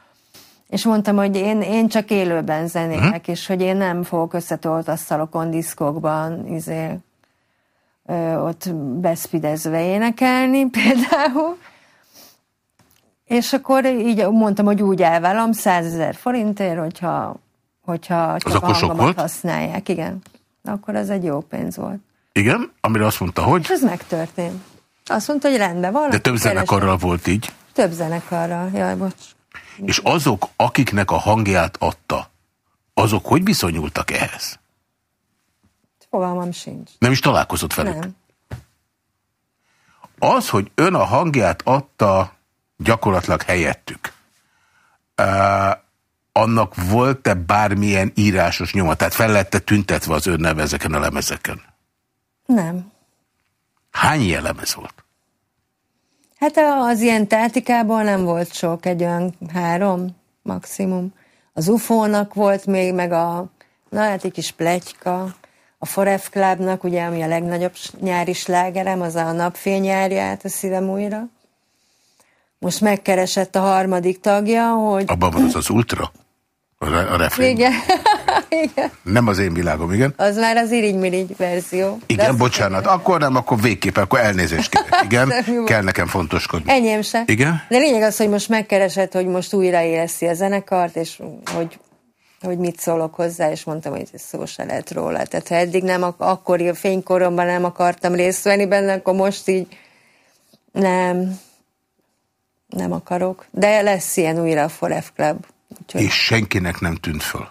és mondtam, hogy én, én csak élőben zenélek, uh-huh. és hogy én nem fogok összetolt asztalokon, diszkokban, izé, ott beszpidezve énekelni például. És akkor így mondtam, hogy úgy elvállom 100 ezer forintért, hogyha, hogyha csak akkor a hangomat volt? használják. Igen. Akkor az egy jó pénz volt. Igen, amire azt mondta, hogy... És ez megtörtént. Azt mondta, hogy rendben van. De több zenekarral volt így. Több zenekarral, jaj, bocs. És azok, akiknek a hangját adta, azok hogy viszonyultak ehhez? Fogalmam sincs. Nem is találkozott velük. Nem. Az, hogy ön a hangját adta gyakorlatilag helyettük, uh, annak volt-e bármilyen írásos nyoma? Tehát fel lette tüntetve az ön neve ezeken a lemezeken? Nem. Hány ilyen lemez volt? Hát az ilyen tátikából nem volt sok, egy olyan három maximum. Az UFO-nak volt még, meg a, na hát egy kis pletyka, a Foref Clubnak, ugye, ami a legnagyobb nyári slágerem, az a napfény járja át a szívem újra. Most megkeresett a harmadik tagja, hogy... Abban van az az ultra? A, re- a refrén. Igen, igen. Nem az én világom, igen. Az már az irigy-mirigy verzió. Igen, bocsánat, akkor nem, akkor végképp, akkor elnézést kérek. Igen, Nem kell nekem fontoskodni. Enyém se. Igen? De lényeg az, hogy most megkeresett, hogy most újraéleszi a zenekart, és hogy, hogy mit szólok hozzá, és mondtam, hogy szó se lehet róla. Tehát ha eddig nem, ak- akkori a fénykoromban nem akartam részt venni benne, akkor most így nem, nem akarok. De lesz ilyen újra a Foref Club. Úgyhogy... És senkinek nem tűnt föl.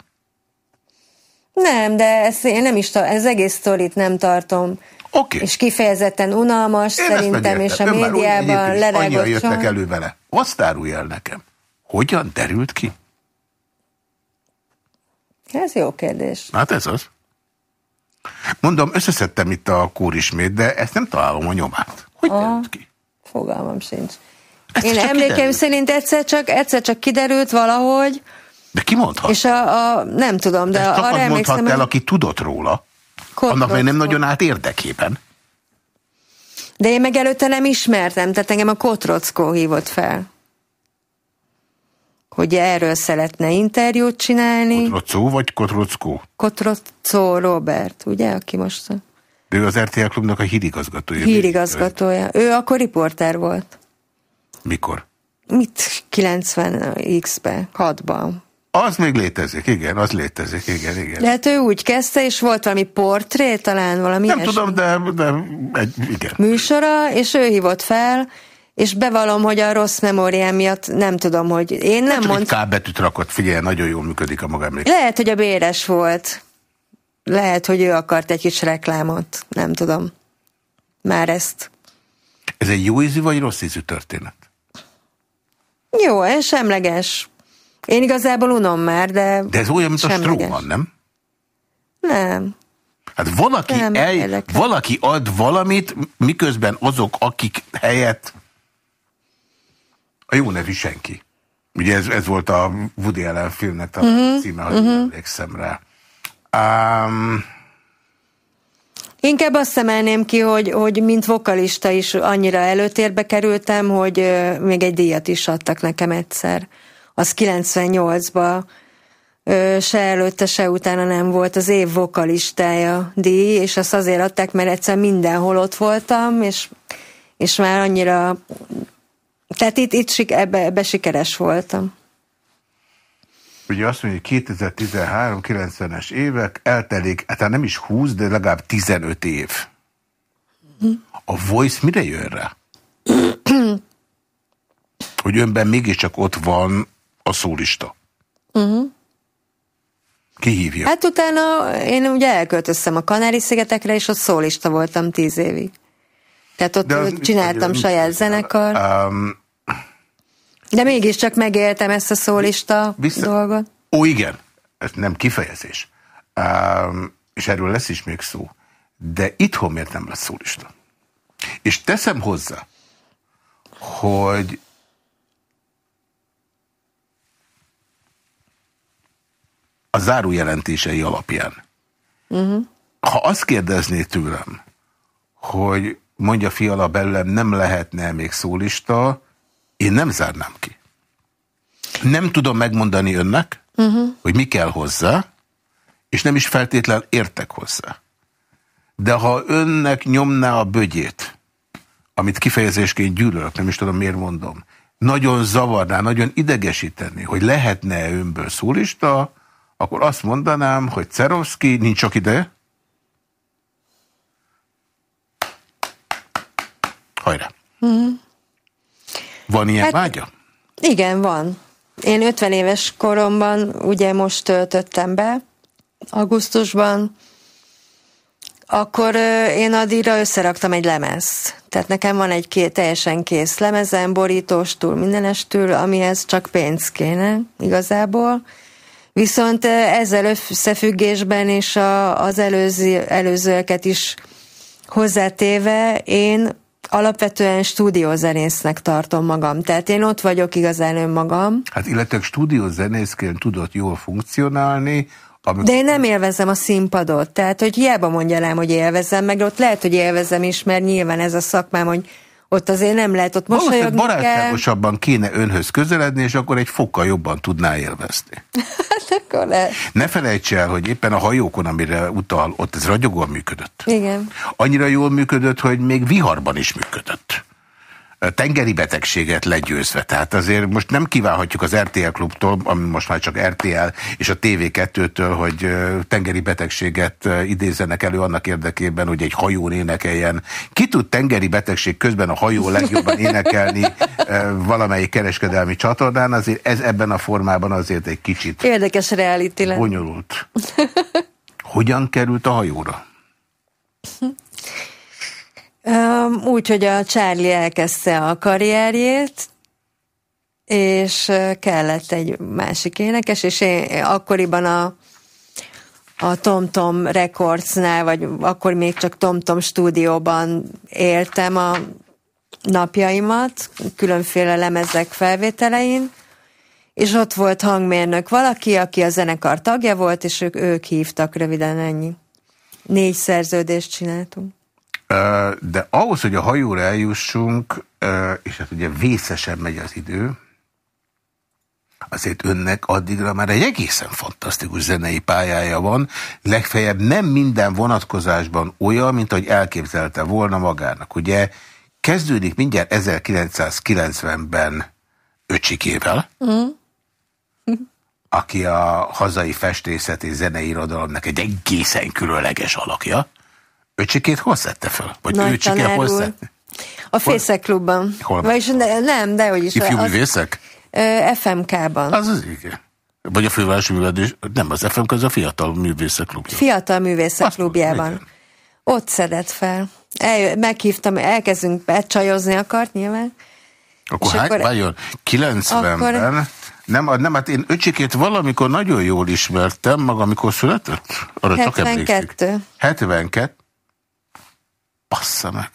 Nem, de ezt én nem is, ez egész sztorit nem tartom. Oké. És kifejezetten unalmas Én szerintem, és a médiában is Annyian lerágott jöttek elő vele. Azt árulj el nekem. Hogyan derült ki? Ez jó kérdés. Hát ez az. Mondom, összeszedtem itt a kórismét, de ezt nem találom a nyomát. Hogy Aha. ki? Fogalmam sincs. Ez Én emlékeim kiderült. szerint egyszer csak, egyszer csak kiderült valahogy, De ki mondhat? és a, a nem tudom, de Ezt csak arra mondhat el, aki tudott róla. Kotrocko. Annak még nem nagyon állt érdekében. De én meg előtte nem ismertem, tehát engem a Kotrockó hívott fel. Hogy erről szeretne interjút csinálni. Kotrocó vagy Kotrockó? Kotrocó Robert, ugye, aki most De ő az RTL klubnak a hírigazgatója. hírigazgatója. Ő akkor riporter volt. Mikor? Mit 90X-be, 6-ban. Az még létezik, igen, az létezik, igen, igen. De hát ő úgy kezdte, és volt valami portré, talán valami nem ilyesmi. tudom, de, de egy, igen. műsora, és ő hívott fel, és bevallom, hogy a rossz memóriám miatt nem tudom, hogy én nem egy mondtam. K betűt rakott, figyelj, nagyon jól működik a maga emlék. Lehet, hogy a béres volt. Lehet, hogy ő akart egy kis reklámot. Nem tudom. Már ezt. Ez egy jó ízű vagy rossz ízű történet? Jó, ez semleges. Én igazából unom már, de... De ez olyan, mint a semleges. Stróman, nem? Nem. Hát valaki, Nem, el, valaki ad valamit, miközben azok, akik helyett a jó nevű senki. Ugye ez, ez volt a Woody Allen filmnek a Mhm, uh-huh, címe, ha uh-huh. emlékszem rá. Um, Inkább azt emelném ki, hogy, hogy mint vokalista is annyira előtérbe kerültem, hogy még egy díjat is adtak nekem egyszer. Az 98-ba ö, se előtte, se utána nem volt az év vokalistája díj, és azt azért adták, mert egyszer mindenhol ott voltam, és, és már annyira... Tehát itt, itt sik, ebbe, ebbe sikeres voltam. ugye azt mondja, hogy 2013, 90-es évek, eltelik, hát nem is 20, de legalább 15 év. A Voice mire jön rá? hogy önben mégiscsak ott van a szólista. Uh-huh. Ki hívja? Hát utána én ugye elköltöztem a Kanári-szigetekre, és ott szólista voltam tíz évig. Tehát ott De az csináltam saját zenekar, Um, de mégiscsak megéltem ezt a szólista Vissza- dolgot. ó, igen, ez nem kifejezés. Um, és erről lesz is még szó. De itthon miért nem lesz szólista? És teszem hozzá, hogy a zárójelentései alapján, uh-huh. ha azt kérdezné tőlem, hogy mondja fiala belőlem, nem lehetne még szólista, én nem zárnám ki. Nem tudom megmondani önnek, uh-huh. hogy mi kell hozzá, és nem is feltétlen értek hozzá. De ha önnek nyomná a bögyét, amit kifejezésként gyűlölök, nem is tudom miért mondom, nagyon zavarná, nagyon idegesíteni, hogy lehetne önből szólista, akkor azt mondanám, hogy Cerovszki, nincs sok ideje. Hajrá. Van ilyen Hát- vágya? Igen, van. Én 50 éves koromban ugye most töltöttem be, augusztusban, akkor én addigra összeraktam egy lemezt. Tehát nekem van egy két teljesen kész lemezem, borítóstól, mindenestől, amihez csak pénz kéne igazából. Viszont ezzel összefüggésben és a, az előző, előzőeket is hozzátéve én alapvetően stúdiózenésznek tartom magam. Tehát én ott vagyok igazán önmagam, Hát illetve stúdiózenészként tudott jól funkcionálni, amikor de én nem élvezem a színpadot. Tehát, hogy hiába mondja rám, hogy élvezem, meg ott lehet, hogy élvezem is, mert nyilván ez a szakmám, hogy ott azért nem lehet, ott mosolyogni barátságosabban kéne önhöz közeledni, és akkor egy fokkal jobban tudná élvezni. Akkor lehet. Ne felejts el, hogy éppen a hajókon, amire utal, ott ez ragyogóan működött. Igen. Annyira jól működött, hogy még viharban is működött. Tengeri betegséget legyőzve. Tehát azért most nem kívánhatjuk az RTL klubtól, ami most már csak RTL, és a TV2-től, hogy tengeri betegséget idézzenek elő annak érdekében, hogy egy hajón énekeljen. Ki tud tengeri betegség közben a hajó legjobban énekelni valamelyik kereskedelmi csatornán, azért ez ebben a formában azért egy kicsit Érdekes reality bonyolult. Hogyan került a hajóra? Úgy, hogy a Charlie elkezdte a karrierjét, és kellett egy másik énekes, és én akkoriban a, a TomTom Recordsnál, vagy akkor még csak TomTom stúdióban éltem a napjaimat, különféle lemezek felvételein, és ott volt hangmérnök valaki, aki a zenekar tagja volt, és ők, ők hívtak röviden ennyi. Négy szerződést csináltunk. De ahhoz, hogy a hajóra eljussunk, és hát ugye vészesen megy az idő, azért önnek addigra már egy egészen fantasztikus zenei pályája van, legfeljebb nem minden vonatkozásban olyan, mint ahogy elképzelte volna magának. Ugye kezdődik mindjárt 1990-ben öcsikével, aki a hazai festészet és zenei irodalomnak egy egészen különleges alakja. Öcsikét hol szedte fel? Vagy Nagy öcsike tanár hol szedte? A Fészek klubban. Hol? Vagyis ne, nem, de hogy is. Ifjú művészek? FMK-ban. Az az igen. Vagy a fővárosi művelődés, nem az FMK, az a fiatal művészek klubja. Fiatal művészek Azt klubjában. mondom, Ott szedett fel. El, meghívtam, elkezdünk becsajozni akart nyilván. Akkor hány, akkor- várjon, 90-ben, Akkor- nem, nem, hát én öcsikét valamikor nagyon jól ismertem, maga amikor született? Arra csak emlékszik. 72. 72. Bassza meg.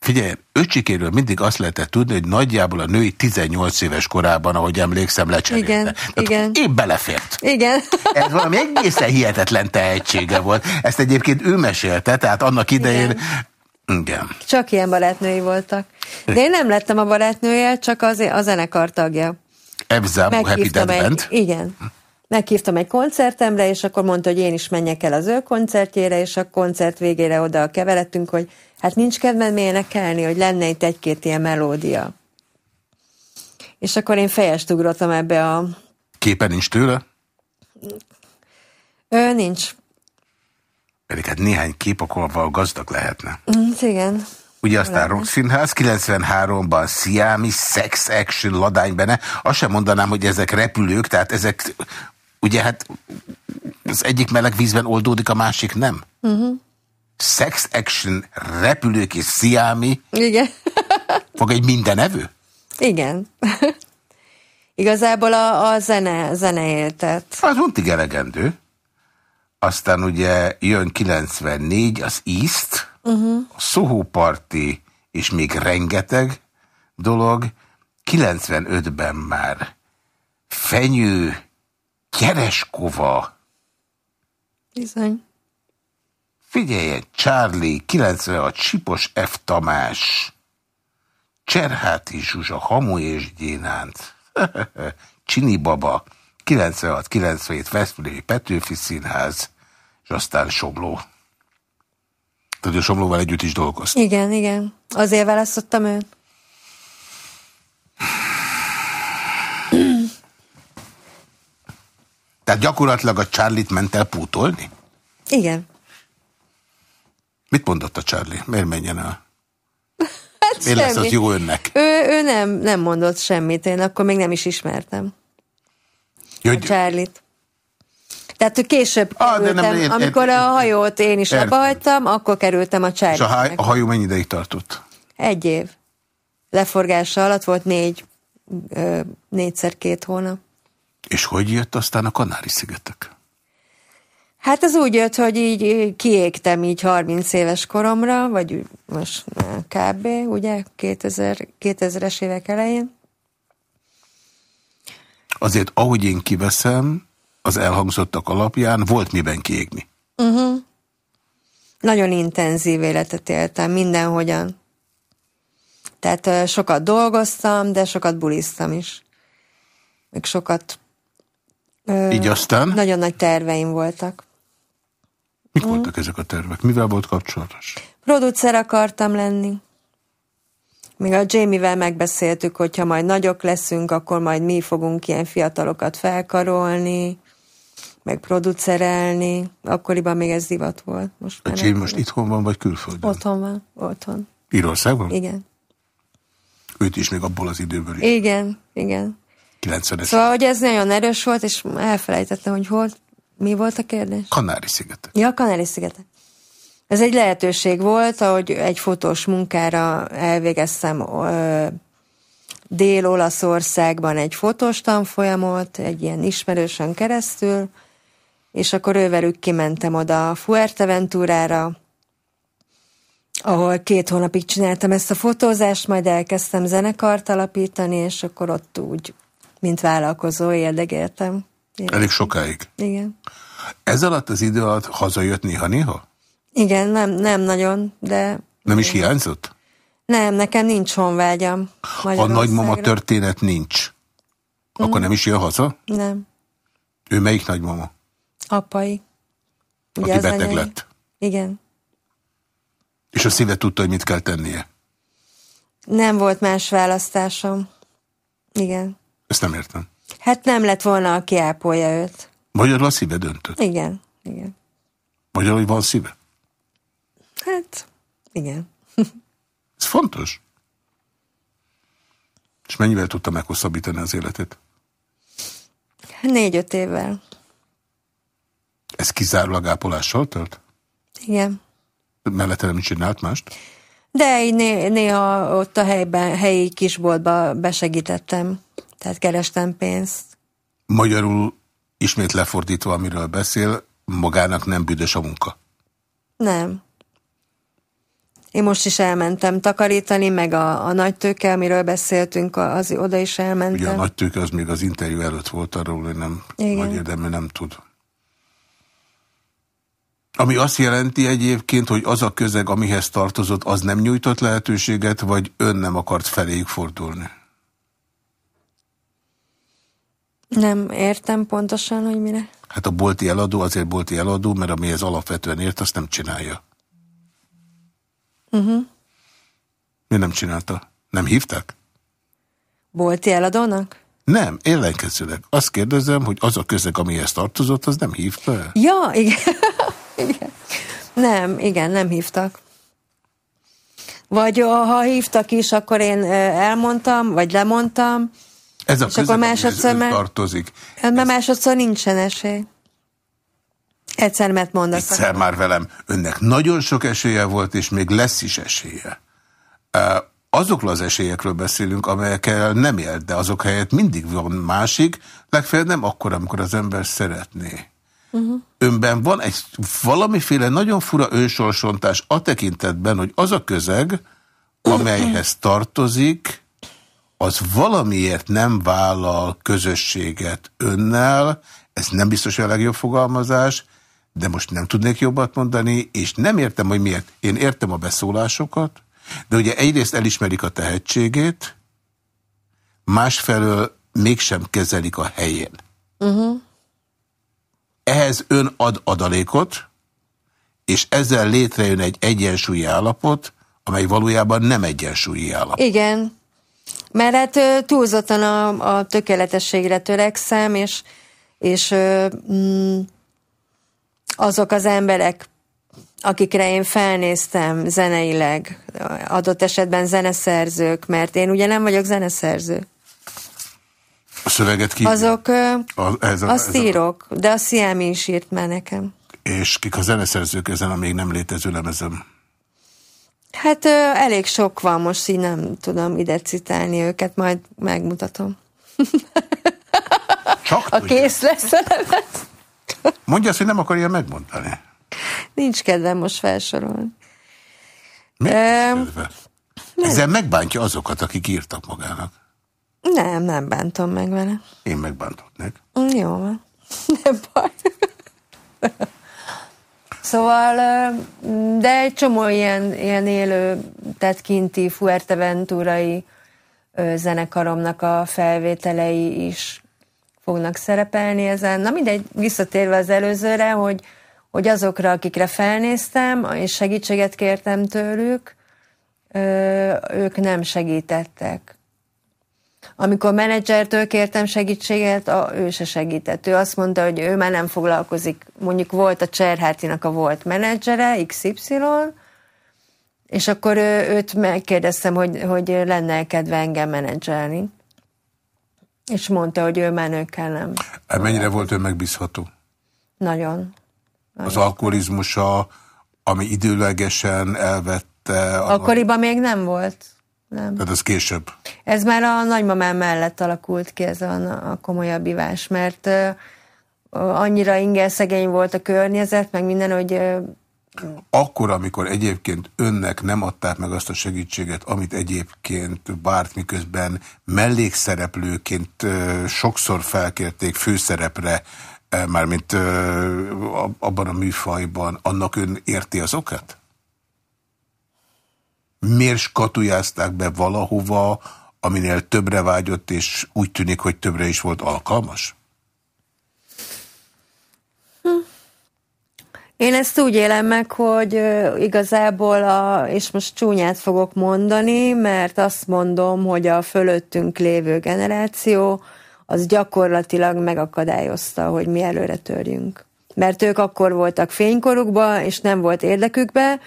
Figyelj, öcsikéről mindig azt lehetett tudni, hogy nagyjából a női 18 éves korában, ahogy emlékszem, lecserélte. Igen, Tehát igen. Épp belefért. Igen. Ez valami egészen hihetetlen tehetsége volt. Ezt egyébként ő mesélte, tehát annak idején... Igen. Igen. Csak ilyen barátnői voltak. De én nem lettem a barátnője, csak az, a zenekar tagja. Evzámú Happy Dead Band. igen. Meghívtam egy koncertemre, és akkor mondta, hogy én is menjek el az ő koncertjére, és a koncert végére oda keveredtünk, hogy hát nincs kedvem énekelni, hogy lenne itt egy-két ilyen melódia. És akkor én fejest ugrottam ebbe a... Képen nincs tőle? Ő nincs. Pedig hát néhány kép, akkor gazdag lehetne. Mm, Igen. Ugye aztán Rock Színház, 93-ban Siami, Sex Action, Ladány benne. Azt sem mondanám, hogy ezek repülők, tehát ezek, ugye hát az egyik meleg vízben oldódik, a másik nem. Uh Mhm. -huh. Sex Action, repülők és Siami, Igen. fog egy mindenevő? Igen. Igazából a, a zene, zene éltet. Az untig elegendő. Aztán ugye jön 94, az East, uh -huh. a Soho Party, és még rengeteg dolog. 95-ben már Fenyő, Kereskova, Bizony. figyeljen, Charlie, 96, Sipos F. Tamás, Cserháti Zsuzsa, Hamu és Gyénánt, Csini Baba, 96-97 Veszprémi Petőfi Színház, és aztán Somló. Tehát, hogy Somlóval együtt is dolgozt. Igen, igen. Azért választottam őt. Tehát gyakorlatilag a Charlie-t ment el pútolni? Igen. Mit mondott a Charlie? Miért menjen el? Hát Miért lesz az jó önnek? Ő, ő nem, nem mondott semmit, én akkor még nem is ismertem Ja, a Charlie-t. Tehát később Ah, de nem, kerültem, én- amikor én- a hajót én is Értem. abba hagytam, akkor kerültem a és a, charlie há- a hajó mennyi ideig tartott? Egy év. Leforgása alatt volt négy, ö, négyszer két hónap. És hogy jött aztán a Kanári-szigetek? Hát ez úgy jött, hogy így kiégtem így 30 éves koromra, vagy most kb. ugye 2000, 2000-es évek elején. Azért, ahogy én kiveszem, az elhangzottak alapján volt miben kiégni. Nagyon intenzív életet éltem, mindenhogyan. Tehát sokat dolgoztam, de sokat buliztam is. Meg sokat... Így aztán? Nagyon nagy terveim voltak. Mik voltak ezek a tervek? Mivel volt kapcsolatos? Producer akartam lenni. Még a Jamie-vel megbeszéltük, hogyha majd nagyok leszünk, akkor majd mi fogunk ilyen fiatalokat felkarolni, meg producerelni. Akkoriban még ez divat volt. Most A nem most itthon van, vagy külföldön? Otthon van, otthon. Írországban? Igen. Őt is még abból az időből is. Igen, igen. 90-es. Szóval, hogy ez nagyon erős volt, és elfelejtettem, hogy hol, mi volt a kérdés? Kanári-szigetek. Ja, a Kanári-szigetek. Ez egy lehetőség volt, ahogy egy fotós munkára elvégeztem Dél-Olaszországban egy fotós tanfolyamot, egy ilyen ismerősön keresztül, és akkor ővelük kimentem oda Fuerteventurára, ahol két hónapig csináltam ezt a fotózást, majd elkezdtem zenekart alapítani, és akkor ott úgy, mint vállalkozó érdegéltem. Igen. Elég sokáig. Igen. Ez alatt az idő alatt hazajött néha-néha? Igen, nem, nem nagyon, de Nem is hiányzott? nem, nekem nincs honvágyam. Ha a nagymama történet nincs, akkor nem is jön haza? Nem, Ő melyik nagymama? apai. Aki az beteg anyai. lett. Igen. És a szíve tudta, hogy mit kell tennie. Nem volt más választásom. Igen. Ezt nem értem. Hát nem lett volna, aki ápolja őt. Magyarul a szíve döntött. Igen, igen. Magyarul, hogy van szíve. Hát, igen. Ez fontos. És mennyivel tudta meghosszabbítani az életét? Négy-öt évvel. Ez kizárólag ápolással tört? Igen. Mellette nem csinált mást? De így né- néha ott a helyben, helyi kisboltba besegítettem. Tehát kerestem pénzt. Magyarul ismét lefordítva, amiről beszél, magának nem büdös a munka. Nem. Én most is elmentem takarítani, meg a, a nagy tőke, amiről beszéltünk, az oda is elmentem. Ugye a nagy tőke az még az interjú előtt volt, arról hogy nem Igen. nagy érdemű nem tud. Ami azt jelenti egyébként, hogy az a közeg, amihez tartozott, az nem nyújtott lehetőséget, vagy ön nem akart feléjük fordulni? Nem értem pontosan, hogy mire. Hát a bolti eladó azért bolti eladó, mert amihez alapvetően ért, azt nem csinálja. Uh Mhm. -huh. Mi nem csinálta? Nem hívták? Bolti eladónak? Nem, ellenkezőleg. Azt kérdezem, hogy az a közeg, amihez tartozott, az nem hívta el? Ja, igen. igen. Nem, igen, nem hívtak. Vagy ha hívtak is, akkor én elmondtam, vagy lemondtam. Ez a és akkor másodszor már, tartozik. Mert másodszor nincsen esély. Egyszer, mert mondasz. Egyszer már velem. Önnek nagyon sok esélye volt, és még lesz is esélye. Azokról az esélyekről beszélünk, amelyekkel nem élt, de azok helyett mindig van másik, legfeljebb nem akkor, amikor az ember szeretné. Uh -huh. Önben van egy valamiféle nagyon fura ősorsontás a tekintetben, hogy az a közeg, amelyhez tartozik, az valamiért nem vállal közösséget önnel, ez nem biztos, hogy a legjobb fogalmazás, de most nem tudnék jobbat mondani, és nem értem, hogy miért. Én értem a beszólásokat, de ugye egyrészt elismerik a tehetségét, másfelől mégsem kezelik a helyén. Uh -huh. Ehhez ön ad adalékot, és ezzel létrejön egy egyensúlyi állapot, amely valójában nem egyensúlyi állapot. Igen, mert hát túlzottan a, a tökéletességre törekszem, és, és mm, azok az emberek, akikre én felnéztem zeneileg, adott esetben zeneszerzők, mert én ugye nem vagyok zeneszerző. A szöveget ki? Azok, a, ez a, azt ez írok, a... de a Sziámi is írt már nekem. És kik a zeneszerzők ezen a még nem létező lemezem? Hát elég sok van, most így nem tudom ide citálni őket, majd megmutatom. Csak A kész lesz a lemez. Mondja azt, hogy nem akarja megmondani. Nincs kedvem most felsorolni. Mi? Um, Ezzel megbántja azokat, akik írtak magának. Nem, nem bántom meg vele. Én megbántotnék. Jó van. Nem baj. Szóval, de egy csomó ilyen, ilyen élő, tehát kinti, fuerteventurai zenekaromnak a felvételei is fognak szerepelni ezen. Na mindegy, visszatérve az előzőre, hogy, hogy azokra, akikre felnéztem, és segítséget kértem tőlük, ők nem segítettek. Amikor menedzsertől kértem segítséget, a, ő se segített. Ő azt mondta, hogy ő már nem foglalkozik. Mondjuk volt a Cserhátinak a volt menedzsere, XY, és akkor ő, őt megkérdeztem, hogy, hogy lenne kedve engem menedzselni. És mondta, hogy ő már nőkkel nem. Hát mennyire volt ő megbízható? Nagyon. nagyon. Az alkoholizmusa, ami időlegesen elvette... Akkoriban még nem volt. Nem. Tehát ez később? Ez már a nagymamám mellett alakult ki ez a, a komolyabb ivás, mert uh, annyira ingel szegény volt a környezet, meg minden, hogy uh, akkor, amikor egyébként önnek nem adták meg azt a segítséget, amit egyébként bárt, miközben mellékszereplőként uh, sokszor felkérték főszerepre, mármint abban a műfajban, annak ön érti az okat? Miért skatujázták be valahova, aminél többre vágyott, és úgy tűnik, hogy többre is volt alkalmas? Hm. Én ezt úgy élem meg, hogy igazából, a, és most csúnyát fogok mondani, mert azt mondom, hogy a fölöttünk lévő generáció az gyakorlatilag megakadályozta, hogy mi előre törjünk. Mert ők akkor voltak fénykorukba, és nem volt érdekükbe,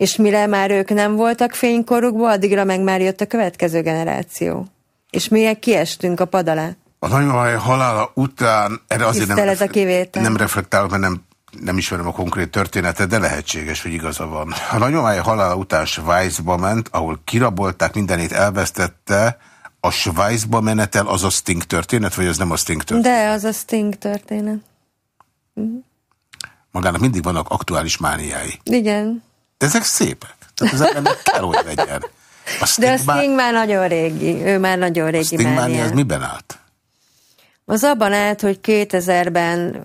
és mire már ők nem voltak fénykorukban, addigra meg már jött a következő generáció. És mi kiestünk a pad alá. A nagymamai halála után, erre azért nem, ez a kivétel. nem reflektálok, mert nem, nem ismerem a konkrét történetet, de lehetséges, hogy igaza van. A nagymamai halála után Svájcba ment, ahol kirabolták, mindenét elvesztette, a Svájcba menetel az a Sting történet, vagy az nem a Sting történet? De, az a Sting történet. Uh Magának mindig vannak aktuális mániái. Igen. De ezek szépek. Tehát az ember kell, hogy legyen. A Sting De a Sting már nagyon régi. Ő már nagyon régi. A Sting mánia az miben állt? Az abban állt, hogy 2000-ben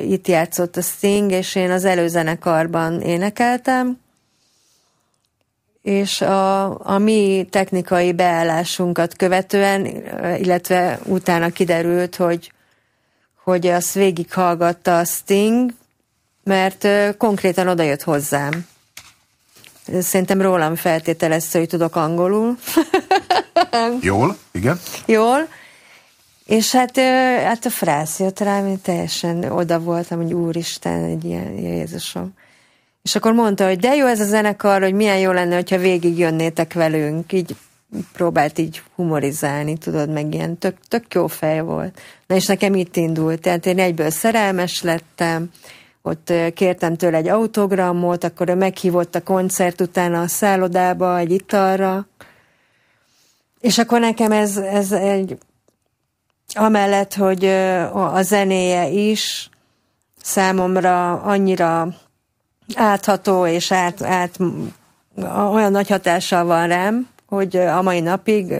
itt játszott a Sting, és én az előzenekarban énekeltem, és a, a mi technikai beállásunkat követően, illetve utána kiderült, hogy, hogy azt végighallgatta a Sting, mert konkrétan odajött hozzám. Szerintem rólam feltételezte, hogy tudok angolul. Jól, igen. Jól. És hát, hát a frász jött rám, én teljesen oda voltam, hogy úristen, egy ilyen Jézusom. És akkor mondta, hogy de jó ez a zenekar, hogy milyen jó lenne, hogyha végig jönnétek velünk. Így próbált így humorizálni, tudod, meg ilyen tök, tök jó fej volt. Na és nekem itt indult, tehát én egyből szerelmes lettem, ott kértem tőle egy autogramot, akkor ő meghívott a koncert után a szállodába egy italra, és akkor nekem ez, ez egy, amellett, hogy a zenéje is számomra annyira átható és át, át olyan nagy hatással van rám, hogy a mai napig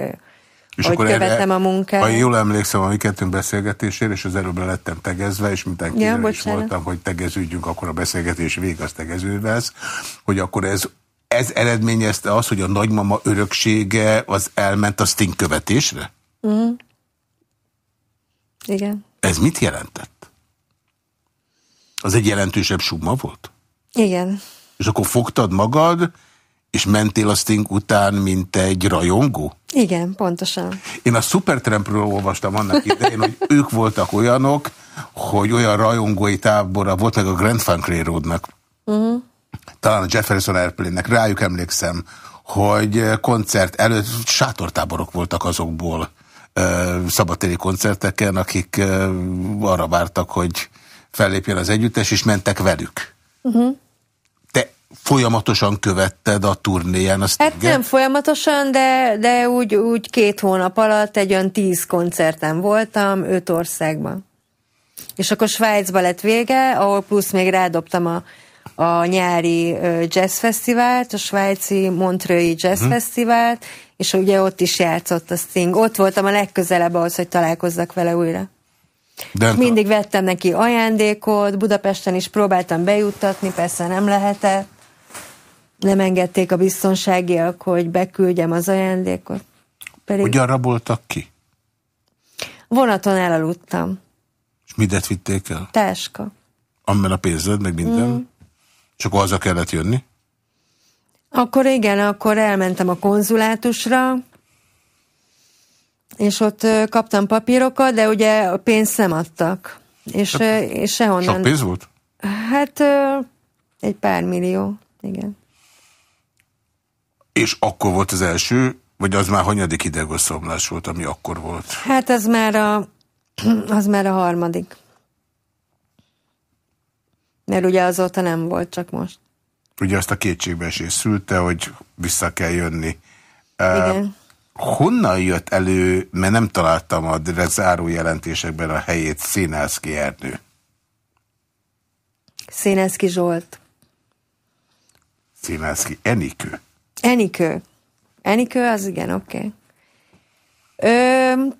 és hogy akkor követem erre, a munkát. Ha jól emlékszem a mi kettőnk beszélgetésére, és az előbb lettem tegezve, és mint ja, is voltam, hogy tegeződjünk, akkor a beszélgetés vég az tegeződve lesz, hogy akkor ez, ez eredményezte az, hogy a nagymama öröksége az elment a Sting követésre? Mm. Igen. Ez mit jelentett? Az egy jelentősebb summa volt? Igen. És akkor fogtad magad, és mentél a Sting után, mint egy rajongó? Igen, pontosan. Én a Supertrampről olvastam annak idején, hogy ők voltak olyanok, hogy olyan rajongói tábora volt meg a Grand Funk Railroadnak. Uh mhm. -huh. Talán a Jefferson Airplane-nek, rájuk emlékszem, hogy koncert előtt sátortáborok voltak azokból szabadtéri koncerteken, akik arra vártak, hogy fellépjen az együttes, és mentek velük. Uh -huh folyamatosan követted a turnéján azt? Hát igen? nem folyamatosan, de, de úgy, úgy két hónap alatt egy olyan tíz koncerten voltam, öt országban. És akkor Svájcba lett vége, ahol plusz még rádobtam a, a nyári jazzfesztivált, a svájci Montreux jazzfesztivált, mhm. hmm. és ugye ott is játszott a Sting. Ott voltam a legközelebb ahhoz, hogy találkozzak vele újra. De mindig vettem neki ajándékot, Budapesten is próbáltam bejuttatni, persze nem lehetett nem engedték a biztonságiak, hogy beküldjem az ajándékot. Pedig Hogyan raboltak ki? Vonaton elaludtam. És midet vitték el? Táska. Amiben a pénzed, meg minden? Mm. És akkor haza kellett jönni? Akkor igen, akkor elmentem a konzulátusra, és ott kaptam papírokat, de ugye a pénzt nem adtak. És, hát, és sehonnan... Sok pénz volt? Hát egy pár millió, igen. És akkor volt az első, vagy az már hanyadik idegosszomlás volt, ami akkor volt? Hát az már a, az már a harmadik. Mert ugye azóta nem volt, csak most. Ugye azt a kétségbeesés szülte, hogy vissza kell jönni. Igen. Uh, honnan jött elő, mert nem találtam a záró jelentésekben a helyét Színelszki Ernő? Színelszki Zsolt. Színelszki Enikő. Enikő. Enikő, az igen, oké. Okay.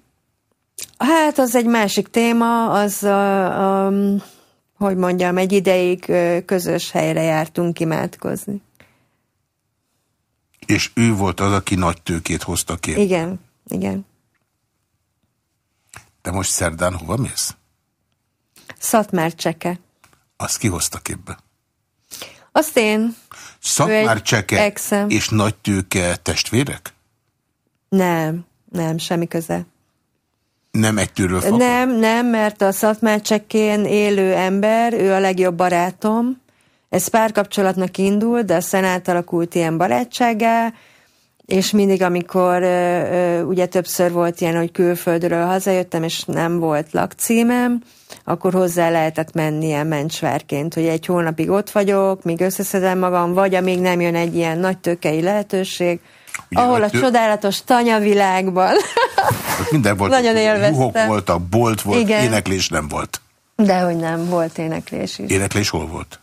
Hát az egy másik téma, az a, a, hogy mondjam, egy ideig közös helyre jártunk imádkozni. És ő volt az, aki nagy tőkét hozta ki? Igen, igen. De most szerdán hova mész? Szatmár Cseke. Azt ki hozta képbe? Azt én. Szakmár Cseke és Nagy Tőke testvérek? Nem, nem, semmi köze. Nem egy tűről fakad? Nem, nem, mert a Szatmárcsekén élő ember, ő a legjobb barátom. Ez párkapcsolatnak indul, de aztán átalakult ilyen barátságá, és mindig, amikor ugye többször volt ilyen, hogy külföldről hazajöttem, és nem volt lakcímem, akkor hozzá lehetett menni ilyen mencsvárként, hogy egy hónapig ott vagyok, míg összeszedem magam, vagy amíg nem jön egy ilyen nagy tökei lehetőség, Ugye, ahol a tő... csodálatos tanyavilágban. minden volt. Nagyon élveztem. Juhok voltak, bolt volt, Igen. éneklés nem volt. Dehogy nem, volt éneklés is. Éneklés hol volt?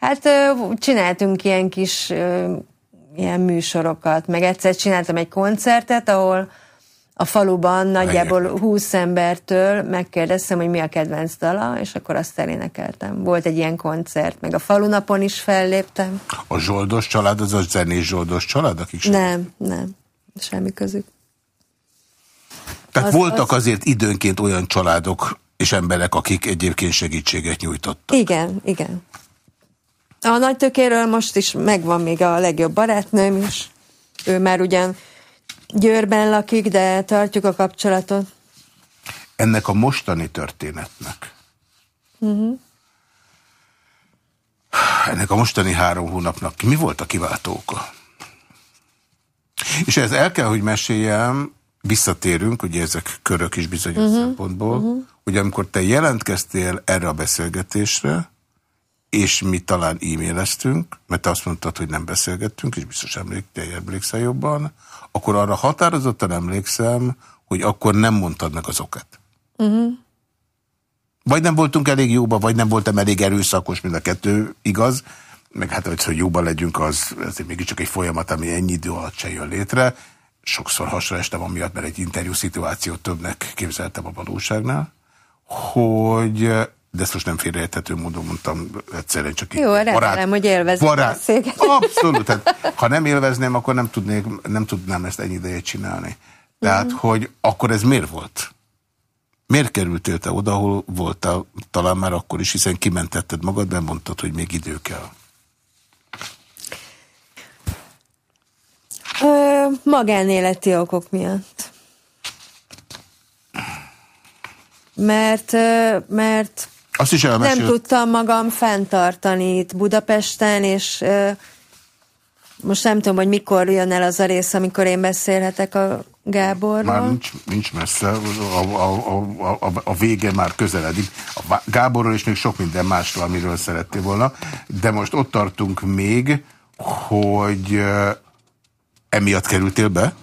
Hát csináltunk ilyen kis ilyen műsorokat, meg egyszer csináltam egy koncertet, ahol a faluban nagyjából 20 embertől megkérdeztem, hogy mi a kedvenc dala, és akkor azt elénekeltem. Volt egy ilyen koncert, meg a falunapon is felléptem. A zsoldos család az a zenés zsoldos család, akik sem? Nem, nem, semmi közük. Tehát az, voltak az... azért időnként olyan családok és emberek, akik egyébként segítséget nyújtottak. Igen, igen. A nagy tökéről most is megvan még a legjobb barátnőm is. Ő már ugyan Győrben lakik, de tartjuk a kapcsolatot. Ennek a mostani történetnek uh mhm. -huh. ennek a mostani három hónapnak mi volt a kiváltó oka? És ez el kell, hogy meséljem, visszatérünk, ugye ezek körök is bizonyos uh -huh, szempontból, uh -huh. hogy amikor te jelentkeztél erre a beszélgetésre, és mi talán e-maileztünk, mert te azt mondtad, hogy nem beszélgettünk, és biztos emlék, te emlékszel jobban, akkor arra határozottan emlékszem, hogy akkor nem mondtad meg az okát. Uh -huh. Vagy nem voltunk elég jóba, vagy nem voltam elég erőszakos, mind a kettő igaz, meg hát, hogy jóban legyünk, az, az mégiscsak egy folyamat, ami ennyi idő alatt se jön létre. Sokszor hasra estem amiatt, mert egy interjú szituációt többnek képzeltem a valóságnál, hogy de ezt most nem félreérthető módon mondtam, egyszerűen csak Jó, remélem, barát, hogy élvezem barát, Abszolút, tehát, ha nem élvezném, akkor nem, tudnék, nem tudnám ezt ennyi ideje csinálni. Tehát, mm. hogy akkor ez miért volt? Miért kerültél te oda, ahol voltál talán már akkor is, hiszen kimentetted magad, de mondtad, hogy még idő kell. Ö, magánéleti okok miatt. Mert, mert Azt is nem tudtam magam fenntartani itt Budapesten, és most nem tudom, hogy mikor jön el az a rész, amikor én beszélhetek a Gáborról. Már nincs, nincs messze, a, a, a, a, a vége már közeledik. A Gáborról és még sok minden másról, amiről szerettél volna. De most ott tartunk még, hogy emiatt kerültél be?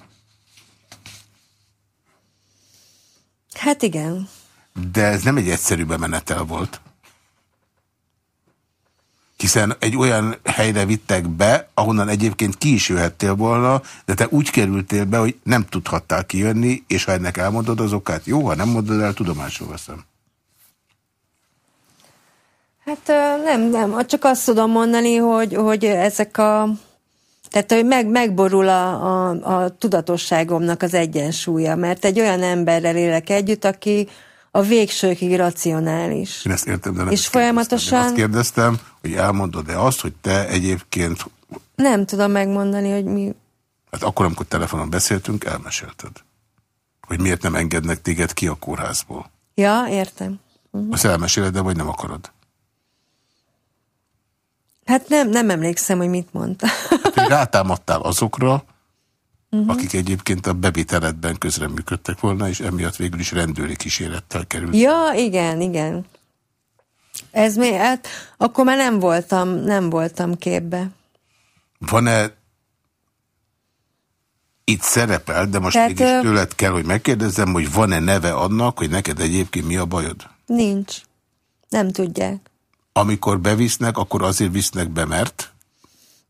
Hát igen. De ez nem egy egyszerű bemenetel volt hiszen egy olyan helyre vittek be, ahonnan egyébként ki is jöhettél volna, de te úgy kerültél be, hogy nem tudhattál kijönni, és ha ennek elmondod az okát, jó, ha nem mondod el, tudomásul veszem. Hát nem, nem, csak azt tudom mondani, hogy, hogy ezek a... Tehát, hogy meg, megborul a, a, a tudatosságomnak az egyensúlya, mert egy olyan emberrel élek együtt, aki, a végsőkig racionális. Én ezt értem, de nem És folyamatosan... Én azt kérdeztem, hogy elmondod-e azt, hogy te egyébként... Nem tudom megmondani, hogy mi... Hát akkor, amikor telefonon beszéltünk, elmesélted. Hogy miért nem engednek téged ki a kórházból. Ja, értem. Uh -huh. Azt elmeséled, de vagy nem akarod? Hát nem, nem emlékszem, hogy mit mondta. Hát, rátámadtál azokra, uh -huh. akik egyébként a beviteletben közreműködtek volna, és emiatt végül is rendőri kísérettel került. Ja, igen, igen. Ez mi? Hát, akkor már nem voltam, nem voltam képbe. Van-e itt szerepel, de most Tehát, mégis tőled kell, hogy megkérdezzem, hogy van-e neve annak, hogy neked egyébként mi a bajod? Nincs. Nem tudják. Amikor bevisznek, akkor azért visznek be, mert?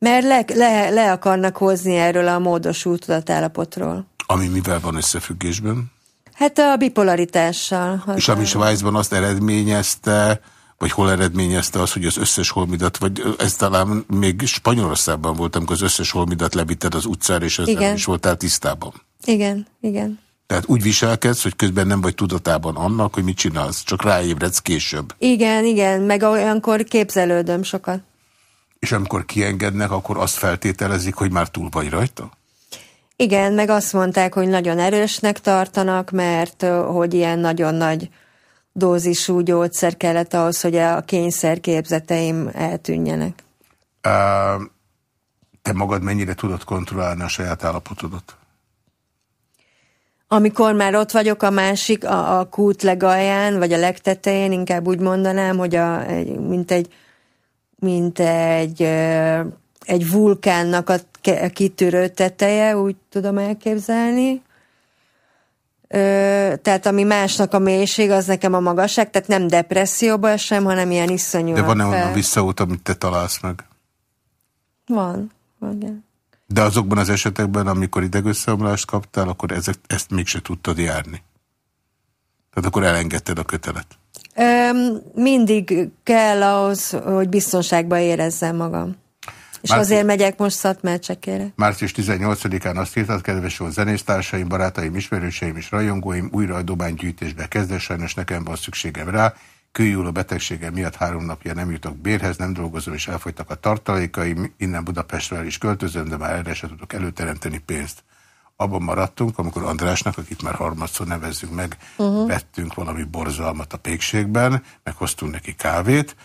Mert le, le, le akarnak hozni erről a módosult tudatállapotról. Ami mivel van összefüggésben? Hát a bipolaritással. És ami Svájcban azt eredményezte, vagy hol eredményezte az, hogy az összes holmidat, vagy ez talán még Spanyolországban volt, amikor az összes holmidat levitted az utcára, és ezzel nem is voltál tisztában. Igen, igen. Tehát úgy viselkedsz, hogy közben nem vagy tudatában annak, hogy mit csinálsz, csak ráébredsz később. Igen, igen, meg olyankor képzelődöm sokat. És amikor kiengednek, akkor azt feltételezik, hogy már túl vagy rajta? Igen, meg azt mondták, hogy nagyon erősnek tartanak, mert hogy ilyen nagyon nagy dózisú gyógyszer kellett ahhoz, hogy a kényszerképzeteim eltűnjenek. Te magad mennyire tudod kontrollálni a saját állapotodat? Amikor már ott vagyok a másik, a, a kút legalján, vagy a legtetején, inkább úgy mondanám, hogy a, mint egy mint egy, egy vulkánnak a kitűrő teteje, úgy tudom elképzelni. Tehát ami másnak a mélység, az nekem a magasság, tehát nem depresszióba sem, hanem ilyen iszonyú. De van-e onnan visszaút, amit te találsz meg? Van, van, igen. De azokban az esetekben, amikor idegösszeomlást kaptál, akkor ezek, ezt mégse tudtad járni. Tehát akkor elengedted a kötelet. Mindig kell ahhoz, hogy biztonságban érezzem magam. És Március, azért megyek most Szatmárcsekére. Március 18-án azt írtad, kedves volt zenésztársaim, barátaim, ismerőseim és rajongóim, újra a dobánygyűjtésbe kezdve, sajnos nekem van szükségem rá. Kőjúló betegségem miatt három napja nem jutok bérhez, nem dolgozom és elfogytak a tartalékaim, innen Budapestről is költözöm, de már erre sem tudok előteremteni pénzt abban maradtunk, amikor Andrásnak, akit már harmadszor nevezzük meg, uh -huh. vettünk valami borzalmat a pékségben, meghoztunk neki kávét,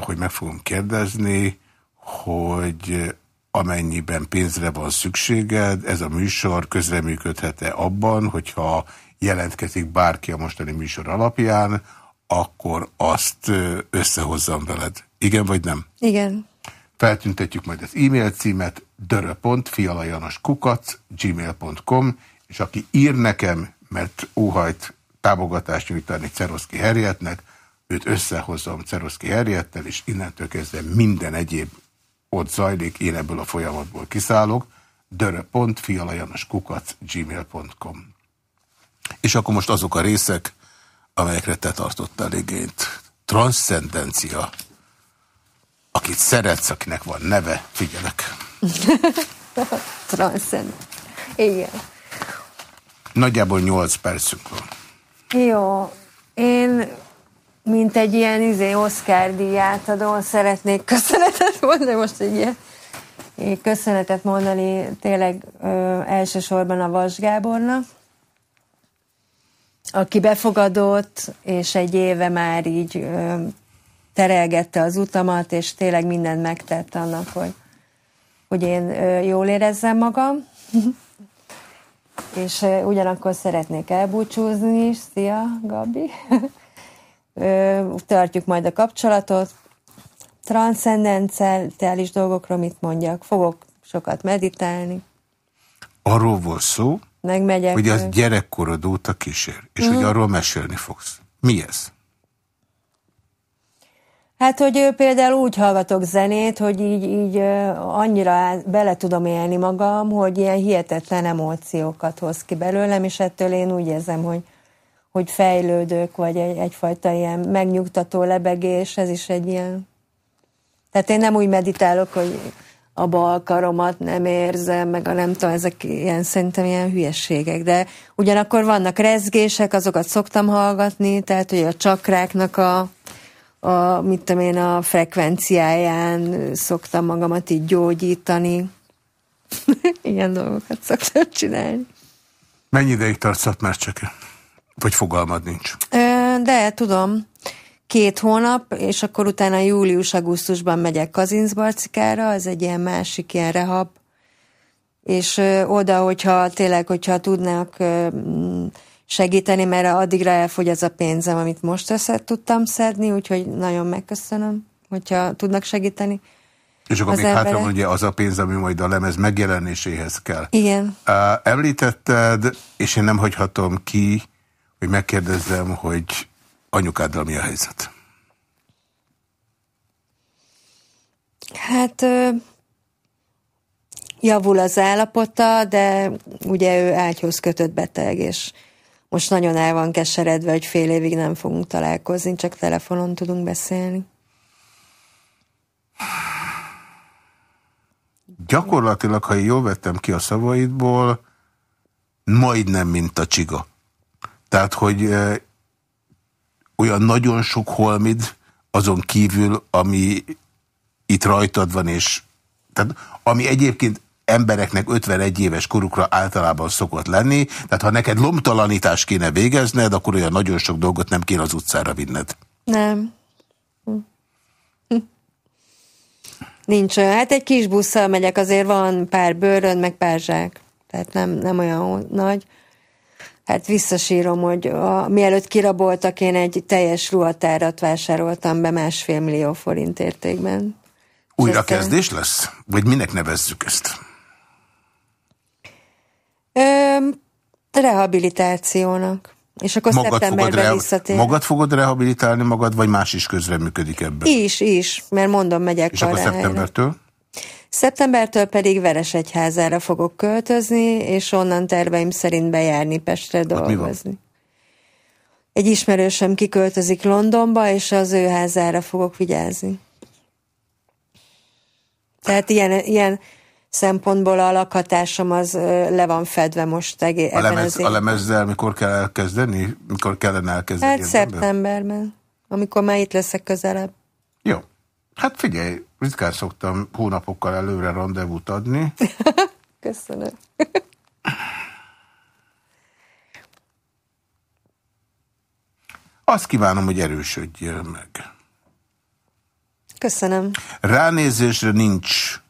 hogy meg fogom kérdezni, hogy amennyiben pénzre van szükséged, ez a műsor közreműködhet-e abban, hogyha jelentkezik bárki a mostani műsor alapján, akkor azt összehozzam veled. Igen vagy nem? Igen. Feltüntetjük majd az e-mail címet dörö.fialajanoskukac és aki ír nekem, mert óhajt támogatást nyújtani Ceroszki Herjetnek, őt összehozom Ceroszki Herjettel, és innentől kezdve minden egyéb ott zajlik, én ebből a folyamatból kiszállok, dörö.fialajanoskukac És akkor most azok a részek, amelyekre te tartottál igényt. Transzendencia. Akit szeretsz, akinek van neve, figyelek. Transzendencia. Igen. Nagyjából 8 percünk van. Jó. Én, mint egy ilyen izé, Oscar díjátadó szeretnék köszönetet mondani, most egy ilyen köszönetet mondani tényleg ö, elsősorban a Vas Gábornak, aki befogadott, és egy éve már így ö, terelgette az utamat, és tényleg mindent megtett annak, hogy, hogy én jól érezzem magam. és ugyanakkor szeretnék elbúcsúzni is. Szia, Gabi! tartjuk majd a kapcsolatot. Transzendenciális dolgokról mit mondjak? Fogok sokat meditálni. Arról volt szó, Megmegyek. Hogy az gyerekkorod óta kísér, és mm. hogy arról mesélni fogsz. Mi ez? Hát, hogy például úgy hallgatok zenét, hogy így, így annyira bele tudom élni magam, hogy ilyen hihetetlen emóciókat hoz ki belőlem, és ettől én úgy érzem, hogy, hogy fejlődök, vagy egy, egyfajta ilyen megnyugtató lebegés, ez is egy ilyen... Tehát én nem úgy meditálok, hogy a bal karomat nem érzem, meg a nem tudom, ezek ilyen, szerintem ilyen hülyességek, de ugyanakkor vannak rezgések, azokat szoktam hallgatni, tehát hogy a csakráknak a, a mit tudom én, a frekvenciáján szoktam magamat így gyógyítani. ilyen dolgokat szoktam csinálni. Mennyi ideig tartsz már csak? Vagy fogalmad nincs? De, tudom két hónap, és akkor utána július-augusztusban megyek Kazincbarcikára, ez egy ilyen másik ilyen rehab, és oda, hogyha tényleg, hogyha tudnak segíteni, mert addigra elfogy az a pénzem, amit most össze tudtam szedni, úgyhogy nagyon megköszönöm, hogyha tudnak segíteni. És akkor még hátra van ugye az a pénz, ami majd a lemez megjelenéséhez kell. Igen. Említetted, és én nem hagyhatom ki, hogy megkérdezzem, hogy anyukáddal mi a helyzet? Hát javul az állapota, de ugye ő ágyhoz kötött beteg, és most nagyon el van keseredve, hogy fél évig nem fogunk találkozni, csak telefonon tudunk beszélni. Gyakorlatilag, ha jól vettem ki a szavaidból, majdnem, mint a csiga. Tehát, hogy olyan nagyon sok holmid azon kívül, ami itt rajtad van, és tehát, ami egyébként embereknek 51 éves korukra általában szokott lenni, tehát ha neked lomtalanítást kéne végezned, akkor olyan nagyon sok dolgot nem kéne az utcára vinned. Nem. Nincs olyan. Hát egy kis busszal megyek, azért van pár bőrön, meg pár zsák. Tehát nem, nem olyan nagy. Hát visszasírom, hogy a, mielőtt kiraboltak, én egy teljes ruhatárat vásároltam be másfél millió forint értékben. Újrakezdés lesz? Vagy minek nevezzük ezt? Ö, rehabilitációnak. És akkor magad szeptemberben reha visszatér. Magad fogod rehabilitálni magad, vagy más is közreműködik ebben? Is, is, mert mondom, megyek És akkor szeptembertől? Szeptembertől pedig Veresegyházára fogok költözni, és onnan terveim szerint bejárni Pestre dolgozni. Egy ismerősöm kiköltözik Londonba, és az ő házára fogok vigyázni. Tehát ilyen, ilyen szempontból a lakhatásom az le van fedve most egész. A, lemez, a lemezzel mikor kell elkezdeni? Mikor kellene elkezdeni? Hát szeptemberben, amikor már itt leszek közelebb. Jó. Hát figyelj, ritkán szoktam hónapokkal előre rendezvút adni. Köszönöm. Azt kívánom, hogy erősödjél meg. Köszönöm. Ránézésre nincs.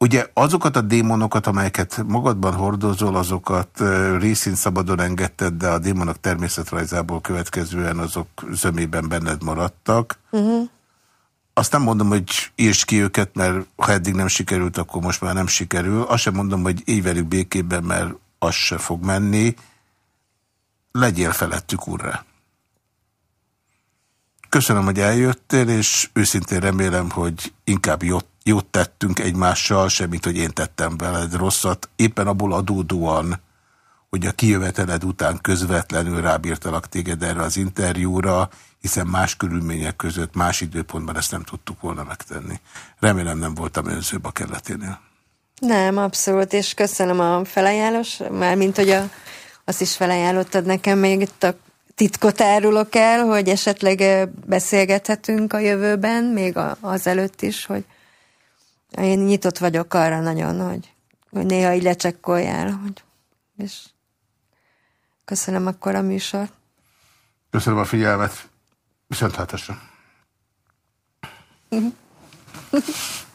Ugye azokat a démonokat, amelyeket magadban hordozol, azokat részint szabadon engedted, de a démonok természetrajzából következően azok zömében benned maradtak. Uh -huh. Azt nem mondom, hogy írts ki őket, mert ha eddig nem sikerült, akkor most már nem sikerül. Azt sem mondom, hogy éj velük békében, mert az se fog menni. Legyél felettük, urra. Köszönöm, hogy eljöttél, és őszintén remélem, hogy inkább jót, jót tettünk egymással, semmit, hogy én tettem veled rosszat, éppen abból adódóan, hogy a kijöveteled után közvetlenül rábírtalak téged erre az interjúra, hiszen más körülmények között, más időpontban ezt nem tudtuk volna megtenni. Remélem nem voltam önzőbb a kelleténél. Nem, abszolút, és köszönöm a felajánlós, mármint, hogy a, azt is felajánlottad nekem még itt a titkot árulok el, hogy esetleg beszélgethetünk a jövőben, még azelőtt is, hogy én nyitott vagyok arra nagyon, hogy, hogy néha így lecsekkoljál, hogy, és köszönöm akkor a műsort. Köszönöm a figyelmet. Viszont hátásra.